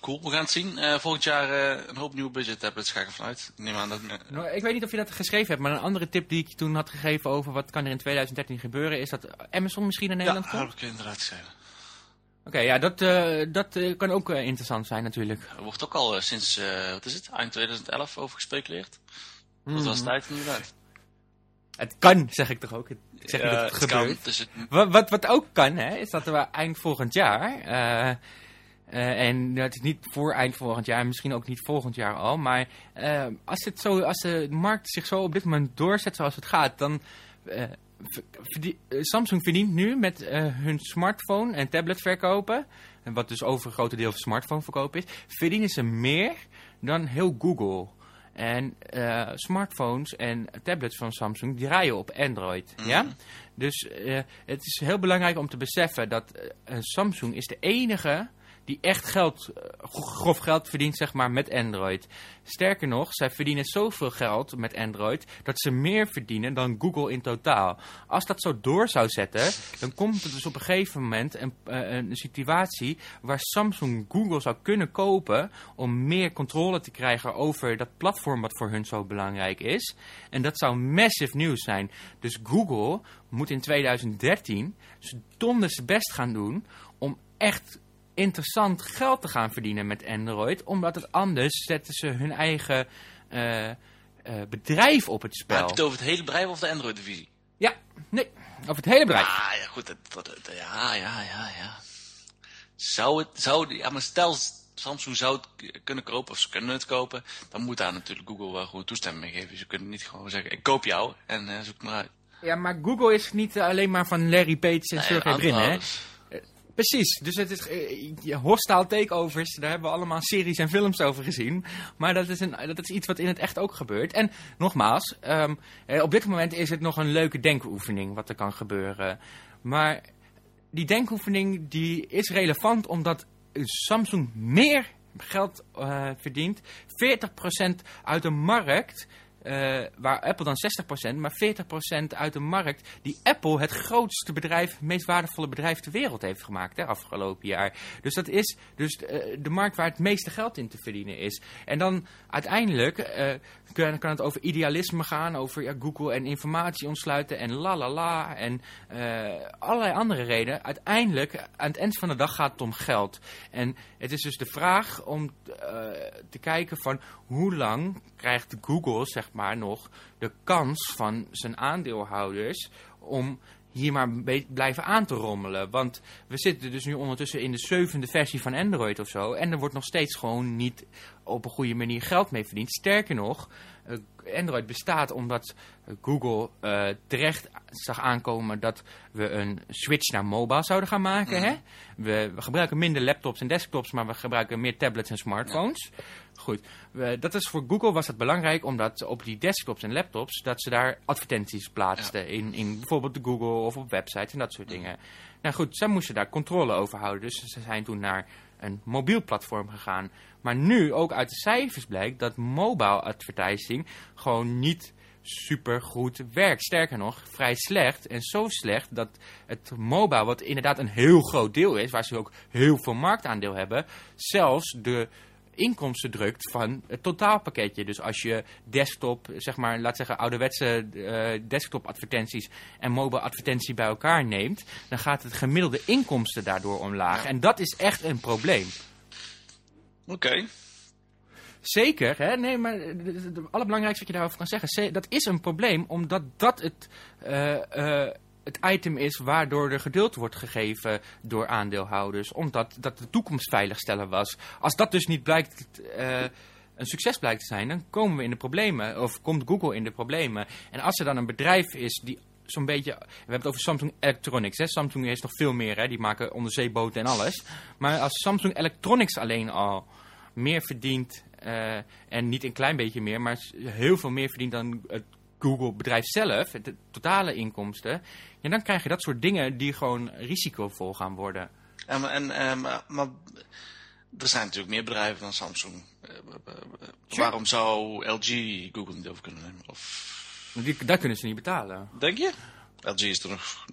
B: Cool, we gaan het zien. Eh, volgend jaar eh, een hoop nieuwe budget tablets ga ik ervan uit. Ik neem aan dat...
A: Nou, ik weet niet of je dat geschreven hebt, maar een andere tip die ik je toen had gegeven over wat kan er in 2013 gebeuren, is dat Amazon misschien naar
B: ja,
A: Nederland
B: dat
A: komt.
B: heb ik inderdaad geschreven.
A: Oké, ja, dat, eh, dat eh, kan ook eh, interessant zijn natuurlijk.
B: Er wordt ook al sinds, wat is het, eind 2011 over gespeculeerd. Dat was
A: Mhm.
B: tijd inderdaad.
A: Het kan, zeg ik toch ook. Ik zeg niet
B: Ja,
A: dat het,
B: het kan,
A: gebeurt.
B: dus het,
A: Wat, wat, wat ook kan, hè, is dat we eind volgend jaar... en het is niet voor eind volgend jaar, misschien ook niet volgend jaar al. Maar als, het zo, als de markt zich zo op dit moment doorzet zoals het gaat, dan... eh, Samsung verdient nu met eh, hun smartphone en tablet verkopen, en wat dus over een grote deel van smartphone verkoop is, verdienen ze meer dan heel Google. En eh, smartphones en tablets van Samsung die rijden op Android. Ja? Dus het is heel belangrijk om te beseffen dat Samsung is de enige die echt geld, eh, gro- grof geld verdient zeg maar, met Android. Sterker nog, zij verdienen zoveel geld met Android dat ze meer verdienen dan Google in totaal. Als dat zo door zou zetten, dan komt er dus op een gegeven moment een, eh, een situatie waar Samsung Google zou kunnen kopen om meer controle te krijgen over dat platform wat voor hun zo belangrijk is. En dat zou massive nieuws zijn. Dus Google moet in 2013 donders best gaan doen om echt interessant geld te gaan verdienen met Android. Omdat het anders zetten ze hun eigen eh, eh, bedrijf op het
B: maar heb
A: spel.
B: je het over het hele bedrijf of de Android-divisie?
A: Ja, nee, over het hele bedrijf.
B: Ah, ja, goed. Dat, dat, dat- ja, ja, ja, ja. Zou het, zou, ja, maar stel Samsung zou het kunnen kopen of ze kunnen het kopen, dan moet daar natuurlijk Google wel gewoon toestemming mee geven. Ze kunnen niet gewoon zeggen, ik koop jou en eh, zoek maar uit.
A: Ja, maar Google is niet alleen maar van Larry Page en Sergey Brin, hè? Precies, dus het is ja, hostile takeovers, daar hebben we allemaal series en films over gezien. Maar dat is, een, dat is iets wat in het echt ook gebeurt. En nogmaals, ehm, eh, op dit moment is het nog een leuke denkoefening wat er kan gebeuren. Maar die denkoefening die is relevant omdat Samsung meer geld eh, verdient. 40% uit de markt, eh, waar Apple dan 60%, maar 40% uit de markt die Apple het grootste bedrijf, het meest waardevolle bedrijf ter wereld heeft gemaakt hè, afgelopen jaar. Dus dat is dus eh, de markt waar het meeste geld in te verdienen is. En dan uiteindelijk eh, kan, het over idealisme gaan, over ja, Google en informatie ontsluiten en la la la en allerlei andere redenen. Uiteindelijk, aan het eind van de dag gaat het om geld. En het is dus de vraag om te kijken van hoe lang krijgt Google zeg maar nog de kans van zijn aandeelhouders om hier maar blijven aan te rommelen. Want we zitten dus nu ondertussen in de zevende versie van Android of zo. En er wordt nog steeds gewoon niet op een goede manier geld mee verdiend. Sterker nog, Android bestaat omdat Google uh, terecht zag aankomen dat we een switch naar mobile zouden gaan maken. hè? Mhm. We, we, gebruiken minder laptops en desktops, maar we gebruiken meer tablets en smartphones. Goed, dat is voor Google was het belangrijk omdat op die desktops en laptops dat ze daar advertenties plaatsten. In, in bijvoorbeeld de Google of op websites en dat soort dingen. Nou goed, zij moesten daar controle over houden. Dus ze zijn toen naar een mobiel platform gegaan. Maar nu ook uit de cijfers blijkt dat mobile advertising gewoon niet super goed werkt. Sterker nog, vrij slecht. En zo slecht dat het mobile, wat inderdaad een heel groot deel is, waar ze ook heel veel marktaandeel hebben, zelfs de inkomsten drukt van het totaalpakketje. Dus als je desktop, zeg maar, laat zeggen ouderwetse uh, desktop advertenties en mobile advertentie bij elkaar neemt, dan gaat het gemiddelde inkomsten daardoor omlaag. En dat is echt een probleem.
B: Oké.
A: Zeker, hè? nee, maar het allerbelangrijkste wat je daarover kan zeggen, dat is een probleem, omdat dat het, uh, uh, het item is waardoor er geduld wordt gegeven door aandeelhouders. Omdat dat de toekomst veiligstellen was. Als dat dus niet blijkt... Uh, een succes blijkt te zijn, dan komen we in de problemen. Of komt Google in de problemen. En als er dan een bedrijf is die zo'n beetje... We hebben het over Samsung Electronics. Hè. Samsung heeft nog veel meer. Hè. Die maken onderzeeboten en alles. Maar als Samsung Electronics alleen al meer verdient... Uh, en niet een klein beetje meer, maar heel veel meer verdient dan het Google bedrijf zelf, de totale inkomsten, ja, dan krijg je dat soort dingen die gewoon risicovol gaan worden.
B: En, en, en maar, maar, er zijn natuurlijk meer bedrijven dan Samsung. Eh, eh, eh, waarom zou LG Google niet over kunnen nemen? Of...
A: Die, daar kunnen ze niet betalen.
B: Denk je? LG is toch nog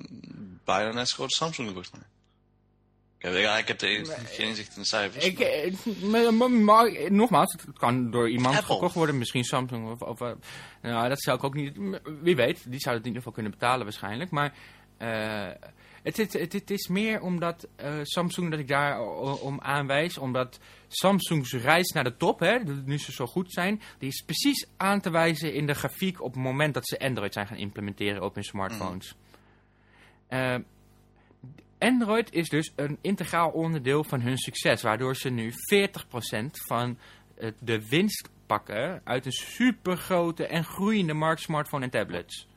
B: bijna net zo groot als Samsung volgens mij. Ja, ik heb de, geen inzicht in de cijfers. Ik,
A: maar, maar, nogmaals, het kan door iemand gekocht worden. Misschien Samsung of... of nou, dat zou ik ook niet... Wie weet, die zou het in ieder geval kunnen betalen waarschijnlijk. Maar uh, het, het, het, het, is meer omdat uh, Samsung, dat ik daar om aanwijs. Omdat Samsung's reis naar de top, hè, nu ze zo goed zijn... die is precies aan te wijzen in de grafiek op het moment dat ze Android zijn gaan implementeren op hun smartphones. Mm. Uh, Android is dus een integraal onderdeel van hun succes, waardoor ze nu 40% van de winst pakken uit een supergrote en groeiende markt smartphone en tablets.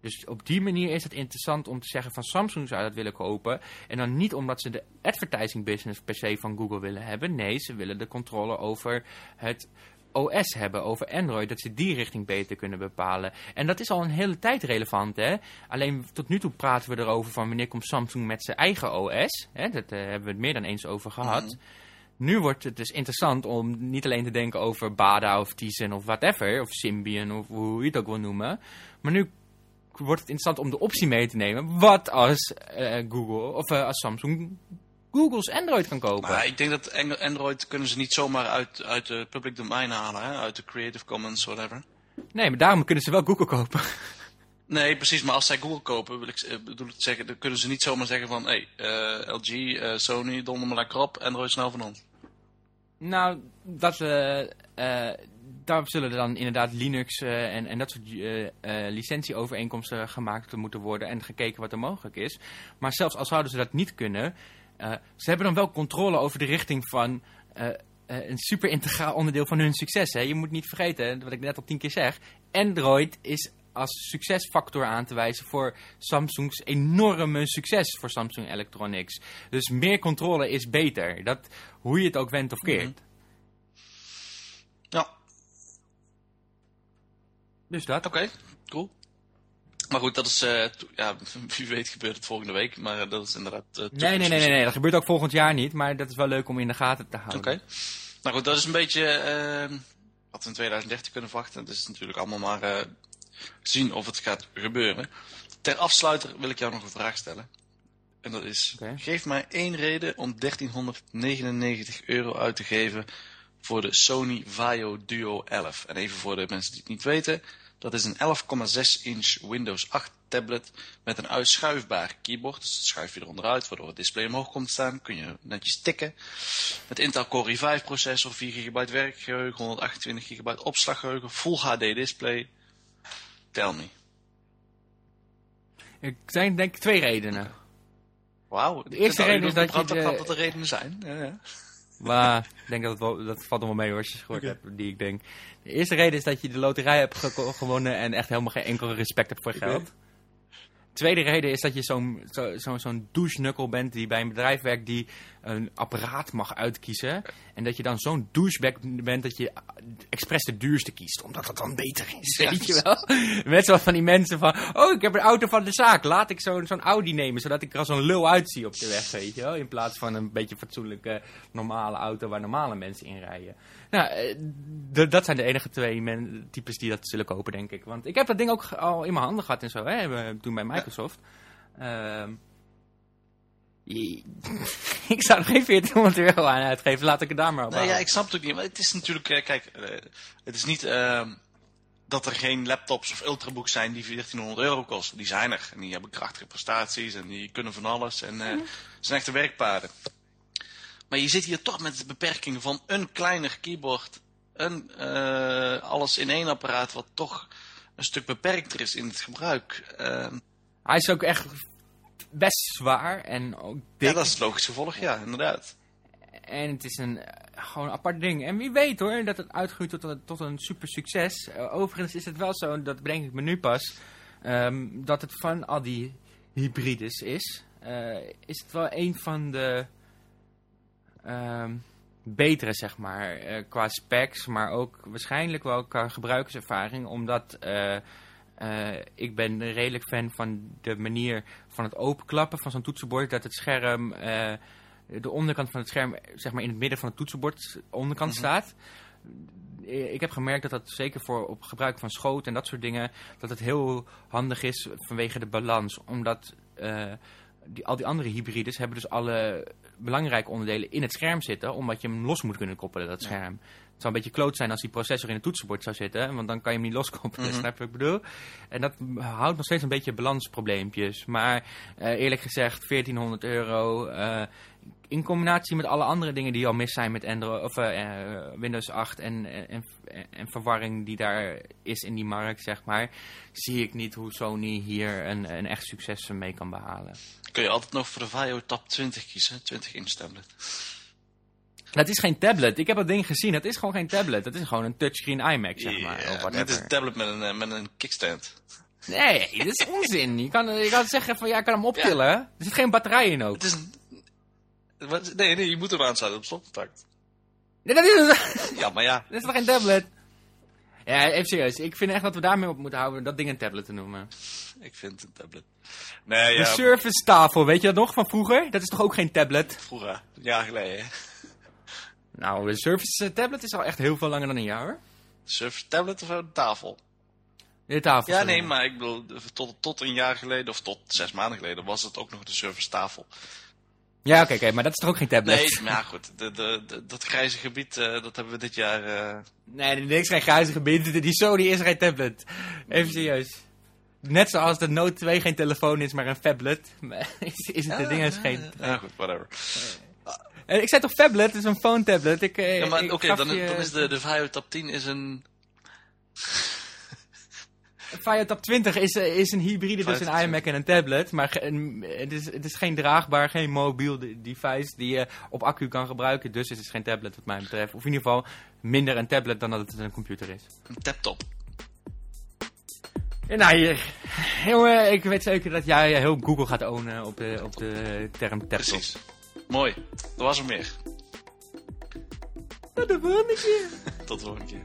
A: Dus op die manier is het interessant om te zeggen van Samsung zou dat willen kopen. En dan niet omdat ze de advertising business per se van Google willen hebben. Nee, ze willen de controle over het OS hebben, over Android, dat ze die richting beter kunnen bepalen. En dat is al een hele tijd relevant, hè. Alleen tot nu toe praten we erover van wanneer komt Samsung met zijn eigen OS. Hè? Dat uh, hebben we het meer dan eens over gehad. Mhm. Nu wordt het dus interessant om niet alleen te denken over Bada of Tizen of whatever, of Symbian of hoe je het ook wil noemen. Maar nu wordt het interessant om de optie mee te nemen. Wat als uh, Google of uh, als Samsung Google's Android kan kopen.
B: Maar ik denk dat Android kunnen ze niet zomaar uit, uit de public domain halen, hè? uit de Creative Commons, whatever.
A: Nee, maar daarom kunnen ze wel Google kopen.
B: Nee, precies, maar als zij Google kopen, wil ik, eh, bedoel ik zeggen, dan kunnen ze niet zomaar zeggen van, hé, hey, uh, LG, uh, Sony, donder me lekker op, Android snel van ons.
A: Nou, dat, uh, daar zullen dan inderdaad Linux en, en dat soort licentieovereenkomsten gemaakt moeten worden en gekeken wat er mogelijk is. Maar zelfs als zouden ze dat niet kunnen, ze hebben dan wel controle over de richting van uh, uh, een super integraal onderdeel van hun succes. Hè? Je moet niet vergeten, wat ik net al tien keer zeg, Android is als succesfactor aan te wijzen voor Samsung's enorme succes voor Samsung Electronics. Dus meer controle is beter. Dat, hoe je het ook wendt of keert. Mm -hmm.
B: Ja.
A: Dus dat.
B: Oké, okay, cool. Maar goed, dat is, uh, ja, wie weet gebeurt het volgende week, maar uh, dat is inderdaad... Uh,
A: nee, nee, nee, nee, nee, dat gebeurt ook volgend jaar niet, maar dat is wel leuk om in de gaten te houden.
B: Oké. Nou goed, dat is een beetje wat we in 2013 kunnen verwachten. Het is natuurlijk allemaal maar zien of het gaat gebeuren. Ter afsluiter wil ik jou nog een vraag stellen. En dat is, okay. geef mij één reden om 1399 euro uit te geven voor de Sony Vaio Duo 11. En even voor de mensen die het niet weten... Dat is een 11,6 inch Windows 8 tablet met een uitschuifbaar keyboard. Dus dat schuif je eronder uit, waardoor het display omhoog komt staan. Kun je netjes tikken. Met Intel Core i5 processor, 4 GB werkgeheugen, 128 GB opslaggeheugen, Full HD display. Tell me.
A: Er zijn denk ik twee redenen.
B: Wauw.
A: De eerste reden is dat je
B: de... wat de redenen zijn. Ja, ja.
A: Maar ik denk dat het wel, dat valt wel mee hoor, als je het gehoord hebt, die ik denk. De eerste reden is dat je de loterij hebt gewonnen en echt helemaal geen enkel respect hebt voor geld. Tweede reden is dat je zo'n zo, zo, zo'n doucheknukkel bent die bij een bedrijf werkt die een apparaat mag uitkiezen. En dat je dan zo'n douchebag bent dat je expres de duurste kiest, omdat dat dan beter is,
B: Ja.
A: weet je wel. Met zo van die mensen van, oh ik heb een auto van de zaak, laat ik zo'n zo'n Audi nemen, zodat ik er als een lul uitzie op de weg, weet je wel. In plaats van een beetje fatsoenlijke normale auto waar normale mensen in rijden. Nou, eh, dat zijn de enige twee men, types die dat zullen kopen, denk ik. Want ik heb dat ding ook al in mijn handen gehad en zo, hè, we- toen bij Microsoft. Ehm, je- ik zou er geen 1400 euro aan uitgeven, laat ik het daar maar op
B: Nee, ja, ik snap het ook niet. Maar het is natuurlijk, eh, kijk, eh, het is niet ehm, dat er geen laptops of ultrabooks zijn die 1400 euro kosten. Die zijn er. En die hebben krachtige prestaties en die kunnen van alles. En eh zijn echte werkpaarden. Maar je zit hier toch met de beperking van een kleiner keyboard. Een, alles in één apparaat wat toch een stuk beperkter is in het gebruik. Ehm,
A: Hij is ook echt best zwaar en ook dik.
B: ja, dat is het logische gevolg, ja, inderdaad.
A: En het is een eh, gewoon een apart ding. En wie weet hoor, dat het uitgroeit tot, een- tot een super succes. Eh, overigens is het wel zo, dat bedenk ik me nu pas, ehm, dat het van al die hybrides is. eh, is het wel een van de ehm, betere, zeg maar, qua specs, maar ook waarschijnlijk wel qua gebruikerservaring. Omdat eh, ik ben redelijk fan van de manier van het openklappen van zo'n toetsenbord. Dat het scherm... eh, de onderkant van het scherm zeg maar in het midden van het toetsenbord onderkant
B: Mhm.
A: staat. Eh, Ik heb gemerkt dat dat zeker voor op gebruik van schoot en dat soort dingen, dat het heel handig is vanwege de balans. Omdat die, al die andere hybrides hebben dus alle belangrijke onderdelen in het scherm zitten, omdat je hem los moet kunnen koppelen, dat scherm. Zou een beetje kloot zijn als die processor in het toetsenbord zou zitten, want dan kan je hem niet loskoppelen,
B: Mhm.
A: snap je wat ik bedoel? En dat houdt nog steeds een beetje balansprobleempjes. Maar eh, eerlijk gezegd, 1400 euro, eh, in combinatie met alle andere dingen die al mis zijn met Android, of, eh, Windows 8 en, en, en, en verwarring die daar is in die markt, zeg maar, zie ik niet hoe Sony hier een, een echt succes mee kan behalen.
B: Kun je altijd nog voor de Vaio Tab 20 kiezen, 20 inch tablet.
A: Dat is geen tablet. Ik heb dat ding gezien. Dat is gewoon geen tablet. Dat is gewoon een touchscreen iMac, zeg maar.
B: Ja, het
A: whatever.
B: is een tablet met een, eh, met een kickstand.
A: Nee, dat is onzin. Je kan, je kan zeggen van, ja, ik kan hem optillen. Er zit geen batterij in ook.
B: Het is een... Wat- Nee, nee, je moet hem aansluiten op stopcontact.
A: Nee, dat is,
B: Ja, maar ja.
A: dat is toch geen tablet? Ja, even serieus. Ik vind echt dat we daarmee op moeten houden dat ding een tablet te noemen.
B: Ik vind het een tablet. Nee,
A: De
B: ja.
A: service tafel, weet je dat nog van vroeger? Dat is toch ook geen tablet?
B: Vroeger, jaar geleden.
A: Nou, de service eh, tablet is al echt heel veel langer dan een jaar hoor.
B: Surf tablet of een tafel?
A: De tafel.
B: Ja, nee, maar ik bedoel, tot, tot een jaar geleden, of tot zes maanden geleden, was het ook nog de service tafel.
A: Ja, oké, oké, maar dat is toch ook geen tablet?
B: Nee, maar goed. De, de, de- dat grijze gebied, eh, dat hebben we dit jaar... eh,
A: Nee, nee, niks geen grijze gebied. Die Sony is geen tablet. Even serieus. Net zoals de Note 2 geen telefoon is, maar een phablet. is, is het de ding is geen...
B: Ja, goed, whatever.
A: Eh, Ik zei toch phablet? Het is een phone tablet. Ik, eh,
B: Ja, maar oké, dan,
A: je-
B: dan is de, de Vaio Tab 10 is een...
A: Fire Tab 20 is, eh, is een hybride tussen
B: Fire
A: een iMac en een tablet. Maar een- het, is, het is geen draagbaar, geen mobiel de- device die je op accu kan gebruiken. Dus het is geen tablet wat mij betreft. Of in ieder geval minder een tablet dan dat het een computer is.
B: Een taptop.
A: Nou, hier. Jongen, ik weet zeker dat jij heel Google gaat ownen op de, op de term tablet.
B: Precies. Mooi. Dat was er meer.
A: Tot de volgende keer.
B: Tot de volgende keer.